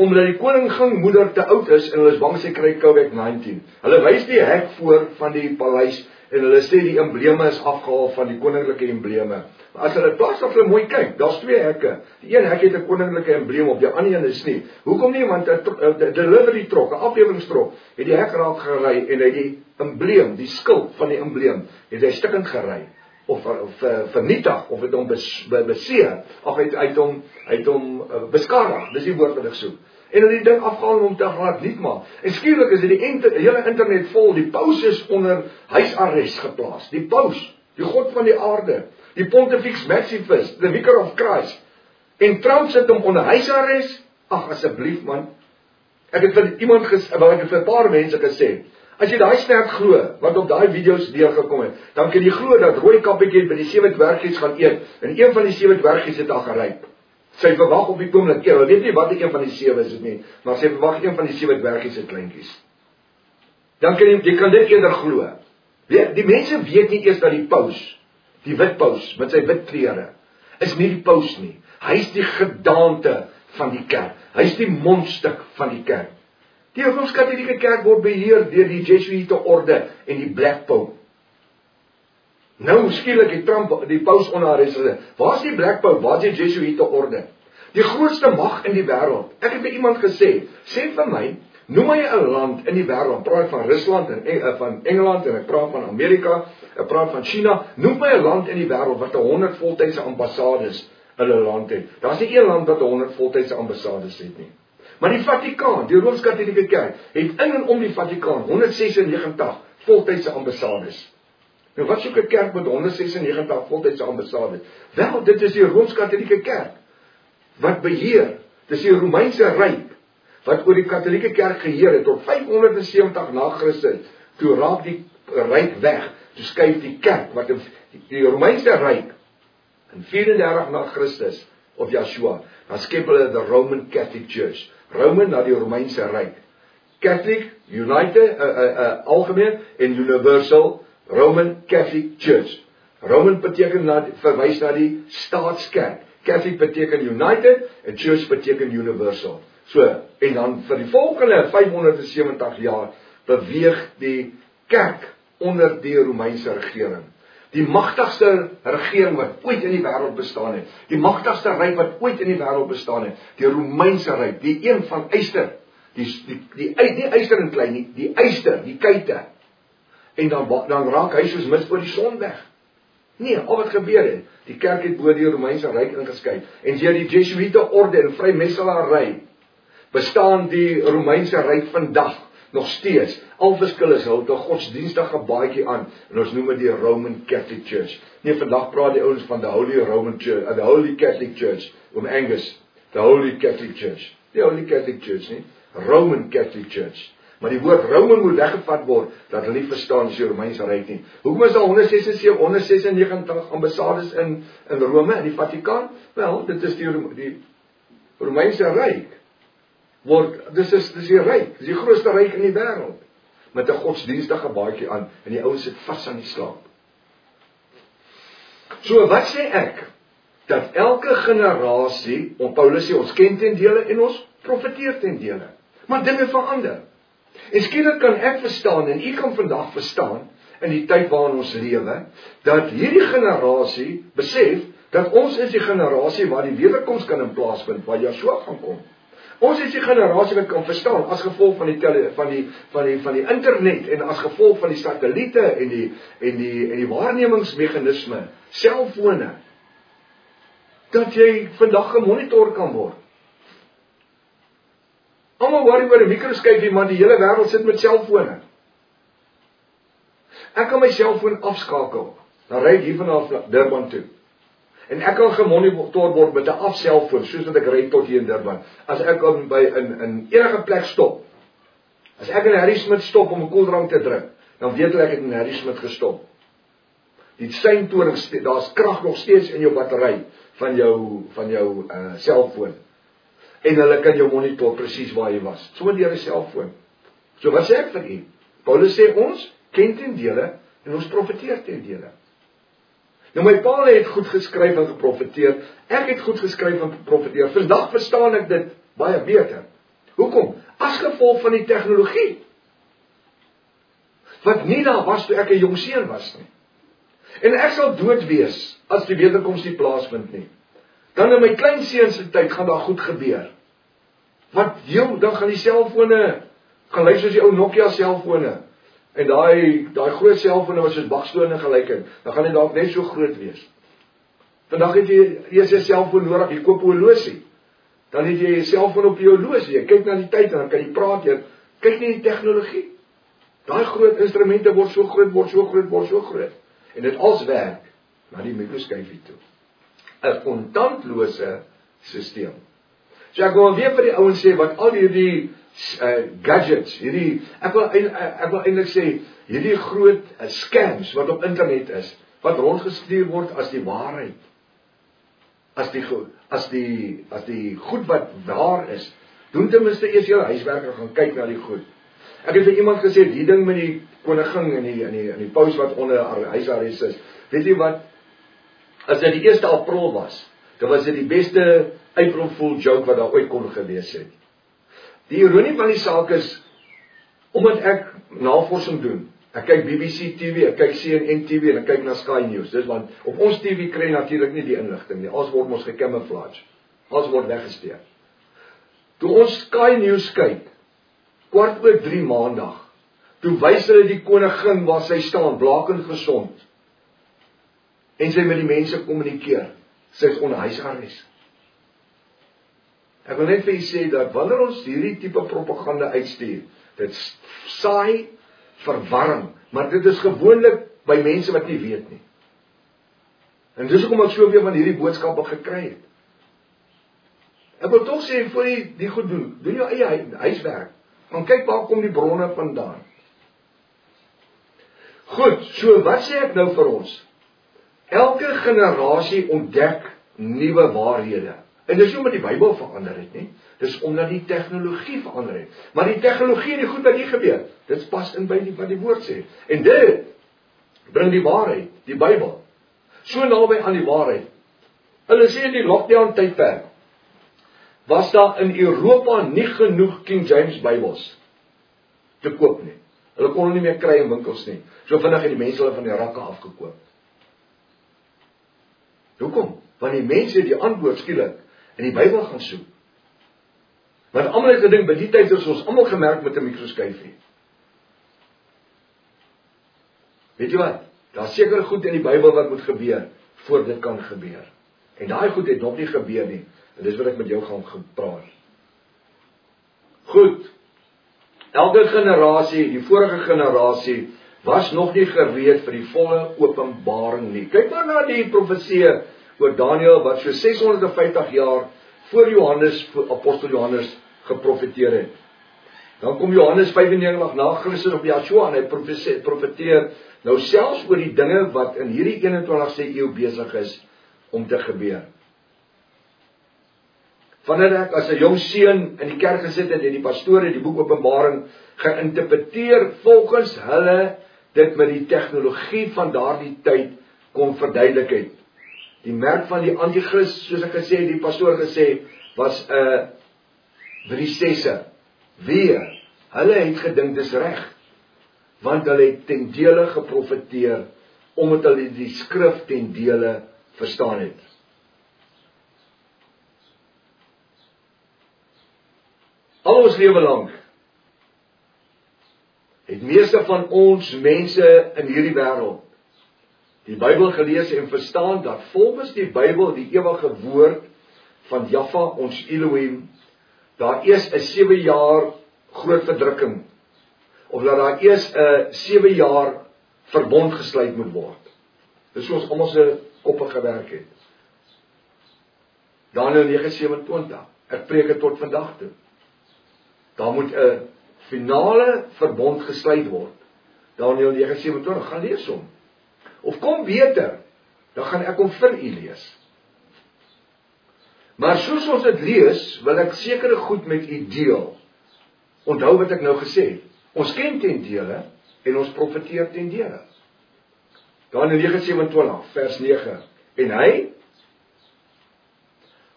omdat die koningin moeder te oud is en hulle is bang sy kry COVID-19. Hulle wys die hek voor van die paleis en hulle sê die embleme is afgehaal van die koninklike embleme. Maar as hulle plaas of hulle mooi kyk, daar's twee hekke. Die een hek het 'n koninklike embleem op, die ander een is nie. Hoekom nie? Want 'n delivery trok, 'n afleweringstrok, het die hek raak gery en hy die embleem, die skild van die embleem, het hy stukkend gery of of uh, vernietig of het hom beseer of hy uit hom uit hom uh, beskadig. Dis die woord wat ek soek en hulle die ding afhaal om te laat nuut maak. En skielik is dit die inter, hele internet vol, die paus is onder huisarrest geplaas. Die paus, die god van die aarde, die Pontifex Maximus, the vicar of Christ. En Trump sit hom onder huisarrest. Ag asseblief man. Ek het vir iemand gesê, wel ek het vir 'n paar mense gesê, as jy daai sterk glo wat op daai video's deurgekom het, dan kan jy glo dat rooi kappetjie by die sewe dwergies gaan eet en een van die sewe dwergies het al geryp. Sy verwag op die oomblik keer. Hulle weet nie wat een van die sewe is nie, maar sy verwag een van die sewe dwergies se kleintjies. Dan kan jy jy kan dit eerder glo. Weet, die mense weet nie eers dat die paus, die wit paus met sy wit klere, is nie die paus nie. Hy's die gedaante van die kerk. Hy's die mondstuk van die kerk. Die Rooms-Katolieke Kerk word beheer deur die Jesuïte orde en die Black Pope. Nou skielik het Trump die paus onder. Waar is die Black Pope? Waar is die Jesuïte orde? Die grootste mag in die wêreld. Ek het by iemand gesê, sê vir my, noem my 'n land in die wêreld. Praat van Rusland en eh, van Engeland en ek praat van Amerika, ek praat van China. Noem my 'n land in die wêreld wat 100 voltydse ambassades in 'n land het. Daar's nie een land wat 100 voltydse ambassades het nie. Maar die Vatikaan, die Rooms-Katolieke Kerk, het in en om die Vatikaan 196 voltydse ambassades. Nou wat soek 'n kerk met 196 voltydse ambassades? Wel, dit is die Rooms-Katolieke Kerk wat beheer. Dis die Romeinse ryk wat oor die Katolieke Kerk geheer het tot 570 na Christus. Toe raak die ryk weg, toe skuif die kerk wat die, die Romeinse ryk in 34 na Christus of Joshua, dan skep hulle die Roman Catholic Church. Roman na die Romeinse ryk. Catholic, United, uh, uh, uh, algemeen en universal Roman Catholic Church. Roman beteken na verwys na die staatskerk. Catholic beteken united en church beteken universal. So, en dan vir die volgende 570 jaar beweeg die kerk onder die Romeinse regering. Die magtigste regering wat ooit in die wêreld bestaan het. Die magtigste ryk wat ooit in die wêreld bestaan het. Die Romeinse ryk, die een van Eyster. Die die die die Eyster en klein nie, die Eyster, die kuite. En dan dan raak hy soos mis oor die son weg. Nee, al wat gebeur het, die kerk het bo die Romeinse ryk ingeskei en deur die Jesuïte orde en vrymesselary bestaan die Romeinse ryk vandag nog steeds. Al verskil is hulle 'n godsdienstige baadjie aan en ons noem dit die Roman Catholic Church. Nee, vandag praat die ouens van the Holy Roman Church, uh, the Holy Catholic Church, om Angus, the Holy Catholic Church. Die Holy Catholic Church, nie? Roman Catholic Church. Maar die woord Roman moet weggevat word dat hulle nie verstaan as die Romeinse ryk nie. Hoekom is daar 176 196 ambassades in in Rome in die Vatikaan? Wel, dit is die die Romeinse ryk word dis is dis die ryk, dis die grootste ryk in die wêreld met 'n godsdienstige baadjie aan en die ouens sit vas aan die slaap. So wat sê ek? Dat elke generasie, ons Paulus sê ons ken ten dele en ons profeteer ten dele. Maar dinge verander. En skielik kan ek verstaan en u kan vandag verstaan in die tyd waarin ons lewe dat hierdie generasie besef dat ons is die generasie waar die wederkoms kan in plaas vind waar Joshua gaan kom. Ons is die generasie wat kan verstaan as gevolg van die tele, van die van die van die internet en as gevolg van die satelliete en die en die en die waarnemingsmeganisme, selfone dat jy vandag gemonitor kan word. Almal worry oor 'n mikroskopie, maar die hele wêreld sit met selfone. Ek kan my selfoon afskakel. Dan ry ek hier vanaf Durban toe. En ek kan gemonitor word met 'n afselfoon soos wat ek ry tot hier in Durban. As ek op by in in enige plek stop. As ek in Harry Smith stop om 'n koeldrank te drink, dan weet hulle ek het in Harry Smith gestop. Die seintoring daar's krag nog steeds in jou battery van jou van jou uh selfoon. En hulle kan jou monitor presies waar jy was. Sommer deur 'n selfoon. So wat sê ek vir u? Paulus sê ons ken ten dele en ons profeteer ten dele. Nou my pa het goed geskryf en geprofeteer. Ek het goed geskryf en geprofeteer. Vandag verstaan ek dit baie beter. Hoekom? As gevolg van die tegnologie. Wat nie daar was toe ek 'n jong seun was nie. En ek sal dood wees as die wederkoms nie plaasvind nie. Dan in my klein seun se tyd gaan daar goed gebeur. Wat jou dan gaan die selfone gaan lyk soos die ou Nokia selfone. En daai daai groot selfone wat soos bakstone gelyk het, dan gaan dit dalk net so groot wees. Vandag het jy eers 'n selfoon nodig, jy koop 'n horlosie. Dan het jy 'n selfoon op jou horlosie. Jy kyk na die tyd en dan kan jy praat jy kyk net die tegnologie. Daai groot instrumente word so groot, word so groot, word so groot. En dit als werk na die mikroskopie toe. 'n Kontantlose stelsel. So ek wil weer vir die ouens sê wat al hierdie uh, gadgets, hierdie ek wil ek wil eintlik sê hierdie groot uh, scams wat op internet is, wat rondgestuur word as die waarheid. As die as die as die goed wat waar is, doen ten minste eers jou huiswerk en gaan kyk na die goed. Ek het vir iemand gesê die ding met die koningin in die in die in die paus wat onder huisarrest is. Weet jy wat? As dit die 1 April was, dan was dit die beste April Fool joke wat daar ooit kon gewees het. Die ironie van die saak is omdat ek navorsing doen. Ek kyk BBC TV, ek kyk CNN TV en ek kyk na Sky News. Dis want op ons TV kry natuurlik nie die inligting nie. Ons word mos gekamouflage. Ons word weggesteek. Toe ons Sky News kyk, kwart oor 3 maandag, toe wys hulle die koningin waar sy staan, blakend gesond. En sy met die mense kommunikeer. Sy is onder huisarrest. Ek wil net vir julle sê dat wanneer ons hierdie tipe propaganda uitstuur, dit saai verwarring, maar dit is gewoonlik by mense wat nie weet nie. En dis hoekom ek soveel van hierdie boodskappe gekry het. Ek wil tog sê voor jy die goed doen, doen jou eie huiswerk. Gaan kyk waar kom die bronne vandaan. Goed, so wat sê ek nou vir ons? Elke generasie ontdek nuwe waarhede. En dis nie omdat die Bybel verander het nie. Dis omdat die tegnologie verander het. Maar die tegnologie en die goed wat hier gebeur, dit pas in by die wat die woord sê. En dit bring die waarheid, die Bybel. So naby aan die waarheid. Hulle sê in die lockdown tydperk was daar in Europa nie genoeg King James Bybels te koop nie. Hulle kon nie meer kry in winkels nie. So vinnig het die mense hulle van die rakke afgekoop. Hoekom? Want die mense het die antwoord skielik in die Bybel gaan soek. Want almal het gedink by die tyd het ons almal gemerk met 'n mikroskyfie. Weet jy wat? Daar's seker goed in die Bybel wat moet gebeur voor dit kan gebeur. En daai goed het nog nie gebeur nie. En dis wat ek met jou gaan gepraat. Goed. Elke generasie, die vorige generasie was nog nie gereed vir die volle openbaring nie. Kyk maar na die profeseë oor Daniël wat so 650 jaar voor Johannes apostel Johannes geprofeteer het. Dan kom Johannes 95 na Christus op Joshua en hy profeteer nou selfs oor die dinge wat in hierdie 21ste eeu besig is om te gebeur. Wanneer ek as 'n jong seun in die kerk gesit het en die pastore die boek Openbaring geïnterpreteer volgens hulle dit met die tegnologie van daardie tyd kon verduidelik het. Die merk van die anti-kris, soos ek gesê het, die pastoor gesê, was 'n uh, brisesse. Wie? Hulle het gedink dis reg. Want hulle het ten dele geprofeteer omdat hulle die skrif ten dele verstaan het. Al ons lewe lank het meeste van ons mense in hierdie wêreld die Bybel gelees en verstaan dat volgens die Bybel die ewige woord van Jaffa ons Elohim daar eers 'n 7 jaar groot verdrukking of dat daar eers 'n 7 jaar verbond gesluit moet word. Dis soos almal se koppe gewerk het. Daniël 9:27. Ek preek dit tot vandag toe. Daar moet 'n finale verbond gesluit word. Daniël 9:27. Gaan lees hom. Of kom beter, dan gaan ek hom vir u lees. Maar soos ons dit lees, wil ek sekere goed met u deel. Onthou wat ek nou gesê het. Ons ken ten dele en ons profeteer ten dele. Dan in 9:27 vers 9 en hy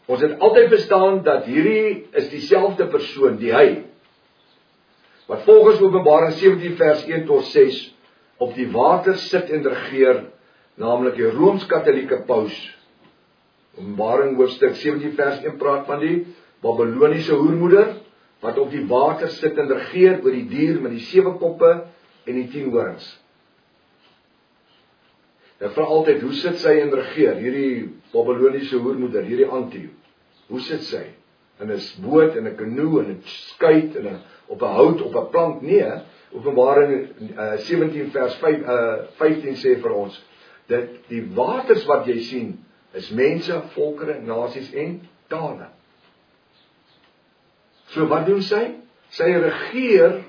Ons het altyd verstaan dat hierdie is dieselfde persoon, die hy wat volgens Openbaring 17 vers 1 tot 6 op die water sit en regeer, naamlik die Rooms-Katolieke paus. Openbaring hoofstuk 17 vers 1 praat van die Babiloniese hoermoeder wat op die water sit en regeer oor die dier met die sewe koppe en die 10 horings. Ek vra altyd, hoe sit sy en regeer hierdie Babiloniese hoermoeder, hierdie anti? Hoe sit sy? In 'n boot en 'n kanoe en 'n skuit en 'n op 'n hout op 'n plank? Nee, Openbaring uh, 17 vers 5 uh, 15 sê vir ons dat die waters wat jy sien is mense, volkere, nasies en tale. So wat doen sy? Sy regeer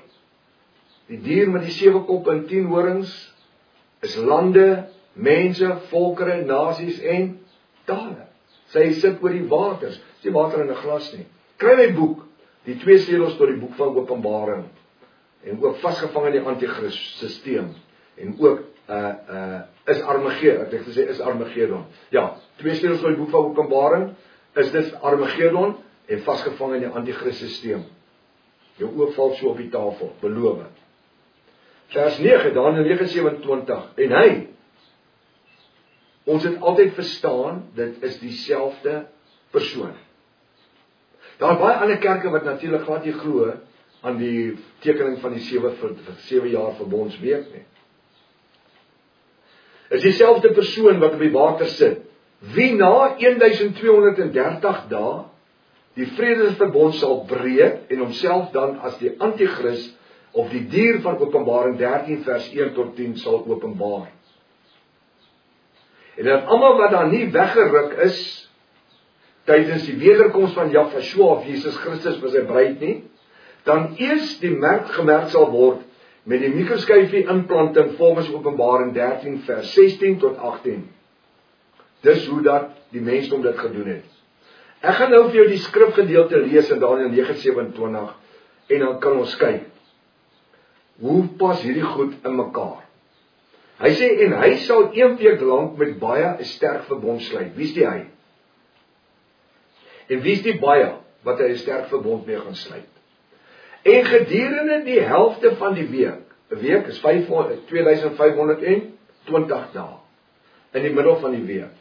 die dier met die sewe koppe en 10 horings is lande, mense, volkere, nasies en tale. Sy sit oor die waters. Sy water in 'n glas nie. Kry my boek, die twee sleutels tot die boek van Openbaring en ook vasgevang in die anti-kris stelsel en ook uh uh is Armageddon. Ek het gesê is Armageddon. Ja, twee sleutels tot die boek van Openbaring is dis Armageddon en vasgevang in die anti-kris stelsel. Jou oop val so op die tafel, beloof. Vers 9, Daniël 9:27 en hy ons het altyd verstaan dit is dieselfde persoon. Daar is baie ander kerke wat natuurlik glad nie glo aan die tekening van die 7 vir 7 jaar verbondsweek nie. Is dieselfde persoon wat op die water sit. Wie na 1230 dae die vredesverbond sal breek en homself dan as die anti-kris of die dier van Openbaring 13 vers 1 tot 10 sal openbaar. En dat almal wat dan nie weggeruk is tydens die wederkoms van Jahshua of Jesus Christus vir sy bruid nie, dan eers die merk gemerk sal word met die mikroskyfie implanting volgens Openbaring 13 vers 16 tot 18. Dis hoe dat die mensdom dit gedoen het. Ek gaan nou vir jou die skrifgedeelte lees in Daniël 9:27 en dan kan ons kyk hoe pas hierdie goed in mekaar. Hy sê en hy sal een week lank met baie 'n sterk verbond sluit. Wie's die hy? En wie's die baie? wat hy 'n sterk verbond mee gaan sluit. En gedurende die helfte van die week, 'n week is 500 2520 dae in die middel van die week.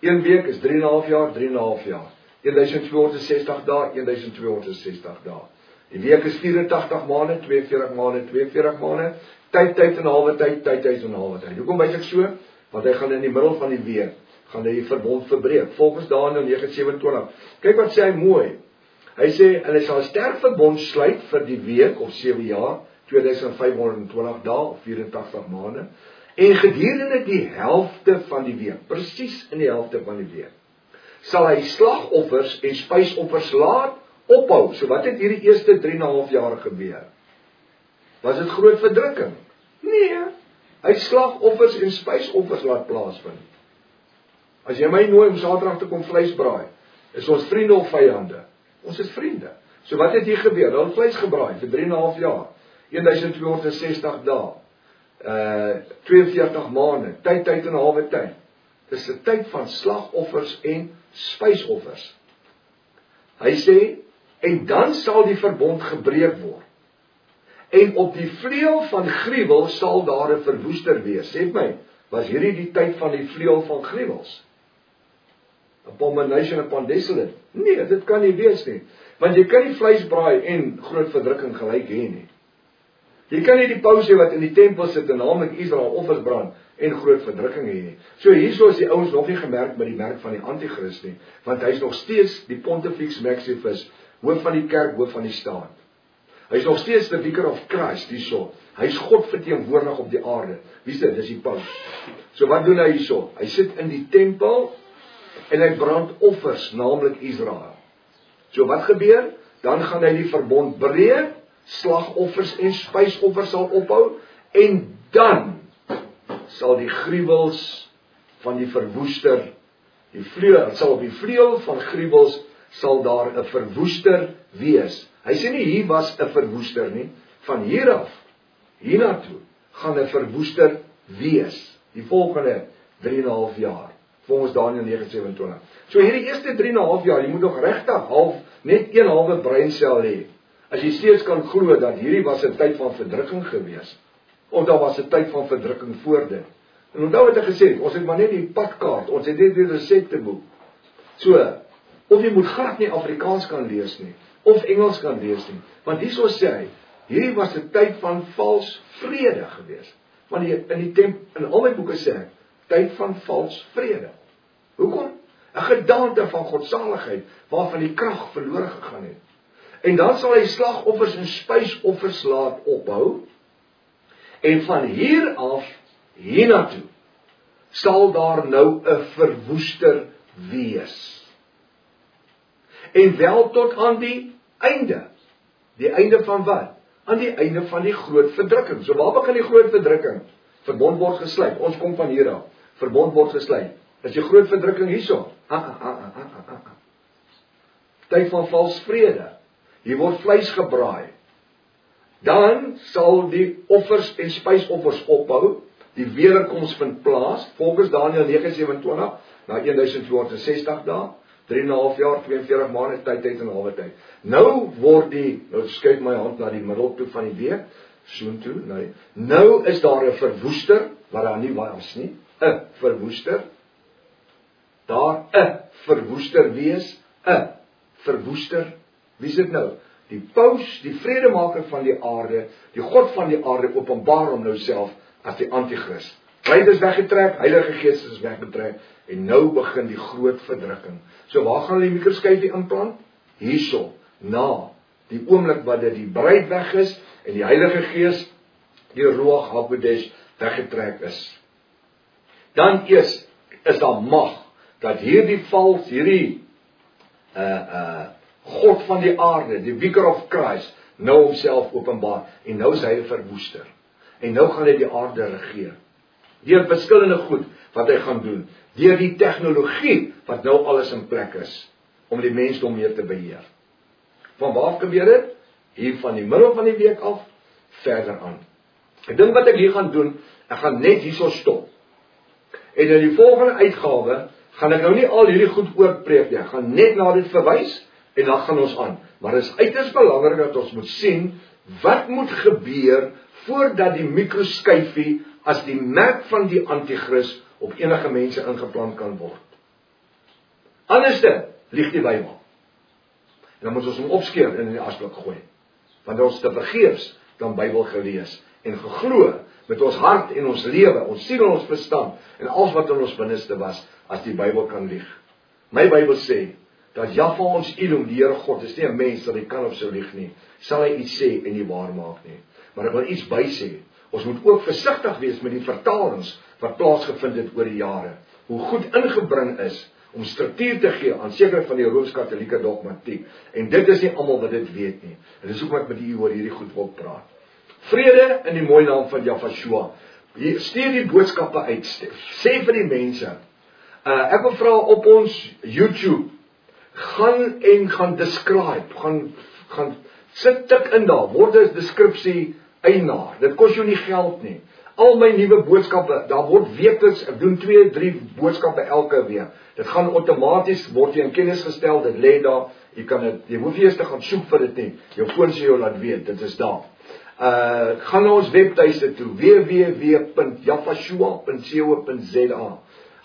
Een week is 3 en 'n half jaar, 3 en 'n half jaar. 1260 dae, 1260 dae. Die week is 84 maande, 42 maande, 42 maande. Tyd tyd en 'n halwe tyd, tyd tyd en 'n halwe tyd. Hoekom wys ek so? Want hy gaan in die middel van die week gaan hy die verbond verbreek. Volgens Daniël 9:27. Kyk wat sê hy mooi. Hy sê hy sal 'n sterk verbond sluit vir die week of 7 jaar, 2520 dae of 84 maande. En gedurende die helfte van die week, presies in die helfte van die week, sal hy slagoffers en spysoffers laat ophou. So wat het hierdie eerste 3 en 'n half jaar gebeur? Was dit groot verdrukking? Nee. Hy slagoffers en spysoffers laat plaasvind. As jy my nooi om Saterdag te kom vleis braai, is ons vriende of vyande? Ons is vriende. So wat het hier gebeur? Hulle vleis gebraai vir 3 en 'n half jaar. 1260 dae. Uh 42 maande, tyd tyd en 'n halwe tyd. Dis 'n tyd van slagoffers en spysoffers. Hy sê en dan sal die verbond gebreek word. En op die vleuel van gruwel sal daar 'n verwoester wees. Sê my, was hierdie die tyd van die vleuel van gruwels? Abomination upon desolate. Nee, dit kan nie wees nie. Want jy kan nie vleis braai en groot verdrukking gelyk hê nie. Jy kan nie die paus hê wat in die tempel sit en naamlik Israel offers brand en groot verdrukking hê nie. So hierso is die ouens nog nie gemerk met die merk van die anti-kris nie, want hy's nog steeds die Pontifex Maximus, hoof van die kerk, hoof van die staat. Hy's nog steeds die vicar of Christ hierso. Hy's God verteenwoordig op die aarde. Wie sê dis die paus? So wat doen hy hierso? Hy sit in die tempel en hy brand offers, naamlik Israel. So wat gebeur? Dan gaan hy die verbond breek, slagoffers en spysoffers sal ophou en dan sal die gruwels van die verwoester die vleuel sal op die vleuel van gruwels sal daar 'n verwoester wees. Hy sê nie hier was 'n verwoester nie, van hier af hiernatoe gaan 'n verwoester wees die volgende 3 en 'n half jaar volgens Daniël 9:27. So hierdie eerste 3 en 'n half jaar, jy moet nog regtig half net een halwe breinsel hê. As jy steeds kan glo dat hierdie was 'n tyd van verdrukking gewees of daar was 'n tyd van verdrukking voor dit. En onthou wat ek gesê het, ons het maar net die padkaart, ons het net die resepteboek. So, of jy moet glad nie Afrikaans kan lees nie of Engels kan lees nie, want hierso sê hy, hierdie was 'n tyd van vals vrede gewees. Want die, in die temp in al my boeke sê ek, tyd van vals vrede. Hoekom? 'n Gedaante van godsaligheid waarvan die krag verlore gegaan het. En dan sal hy slagoffers en spysoffers laat ophou. En van hier af hiernatoe sal daar nou 'n verwoester wees. En wel tot aan die einde. Die einde van wat? Aan die einde van die groot verdrukking. So waar begin die groot verdrukking? Verbond word gesluit. Ons kom van hier af. Verbond word gesluit. Is jy groot verdrukking hierso? Tyd van vals vrede. Hier word vleis gebraai. Dan sal die offers en spysoffers ophou. Die wederkoms vind plaas volgens Daniël 9:27 na 1260 dae, 3 en 'n half jaar, 42 maande tyd tyd en 'n halwe tyd. Nou word die nou skuif my hand na die middel toe van die week, soontoe, nee. Nou is daar 'n verwoester wat daar nie was nie, 'n verwoester. Daar 'n verwoester wees, 'n verwoester Wie is dit nou? Die Paus, die vredemaker van die aarde, die God van die aarde openbaar hom nou self as die anti-kris. Kryd is weggetrek, Heilige Gees is weggetrek en nou begin die groot verdrukking. So waar gaan hulle die mikroskyfie inplant? Hierso, na die oomblik wat dit die bruid weg is en die Heilige Gees die Ruach HaKodesh weggetrek is. Dan eers is daar mag dat hierdie vals hierdie uh uh God van die aarde, die Vicar of Christ, nou homself openbaar en nou is hy 'n verwoester. En nou gaan hy die aarde regeer. Deur verskillende goed wat hy gaan doen, deur die tegnologie wat nou alles in plek is om die mensdom weer te beheer. Van waar gebeur dit? Hier van die middel van die week af verder aan. Ek dink wat ek hier gaan doen, ek gaan net hierso stop. En in die volgende uitgawe gaan ek nou nie al hierdie goed oorpreek nie. Ek gaan net na dit verwys en dan gaan ons aan. Maar dit is uiters belangrik dat ons moet sien wat moet gebeur voordat die mikroskyfie as die merk van die anti-kris op enige mense ingeplant kan word. Anderste lieg die Bybel. En dan moet ons hom opskeer en in die asblik gooi. Want ons te vergeefs dan Bybel gelees en geglo met ons hart en ons lewe, ons siel en ons verstand en alles wat in ons binneste was as die Bybel kan lieg. My Bybel sê dat Jahwe ons Elohim, die Here God, is nie 'n mens dat hy kan of sou lieg nie. Sal hy iets sê en nie waar maak nie. Maar ek wil iets bysê. Ons moet ook versigtig wees met die vertalings wat plaasgevind het oor die jare. Hoe goed ingebring is om struktuur te gee aan sekere van die rooms-katolieke dogmatiek. En dit is nie almal wat dit weet nie. En dis hoekom ek met u oor hierdie goed wil praat. Vrede in die mooi naam van Jahwe. Hier stuur die boodskappe uit. Sê vir die mense. Uh ek wil vra op ons YouTube gaan en gaan describe, gaan gaan sit tik in daar, word 'n deskripsie eienaar. Dit kos jou nie geld nie. Al my nuwe boodskappe, daar word weekliks, ek doen 2, 3 boodskappe elke week. Dit gaan outomaties word jy in kennis gestel, dit lê daar. Jy kan dit jy hoef nie eers te gaan soek vir dit nie. Jou foon sê jou laat weet, dit is daar. Uh gaan na ons webtuiste toe www.jafashua.co.za.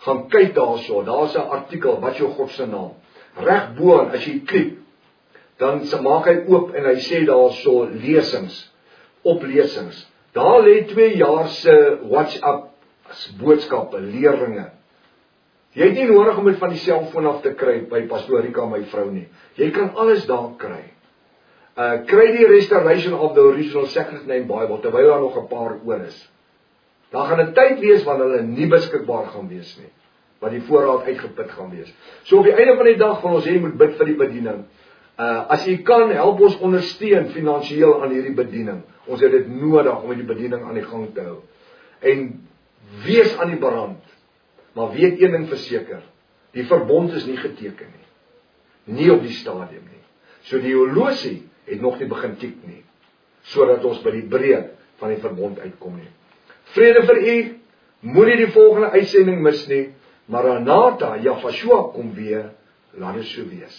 Gaan kyk daarso, daar's 'n artikel wat jou God se naam reg bo as jy klik dan maak hy oop en hy sê daarso lesings oplesings. Daar lê 2 jaar se WhatsApp boodskappe leerlinge. Jy het nie nodig om dit van die selfoon af te kry by pastorika my vrou nie. Jy kan alles daar kry uh kry die restoration of the original sacred name bible terwyl daar nog 'n paar oor is dan gaan 'n tyd wees wanneer hulle nie beskikbaar gaan wees nie wat die voorraad uitgeput gaan wees. So op die einde van die dag gaan ons hê moet bid vir die bediening. Uh as u kan help ons ondersteun finansiëel aan hierdie bediening. Ons het dit nodig om die bediening aan die gang te hou. En wees aan die brand. Maar weet een ding verseker, die verbond is nie geteken nie. Nie op die stadium nie. So die holosie het nog nie begin tik nie sodat ons by die breek van die verbond uitkom nie. Vrede vir u. Moenie die volgende uitsending mis nie. Maranatha, Jafashua kom weer, laat dit so wees.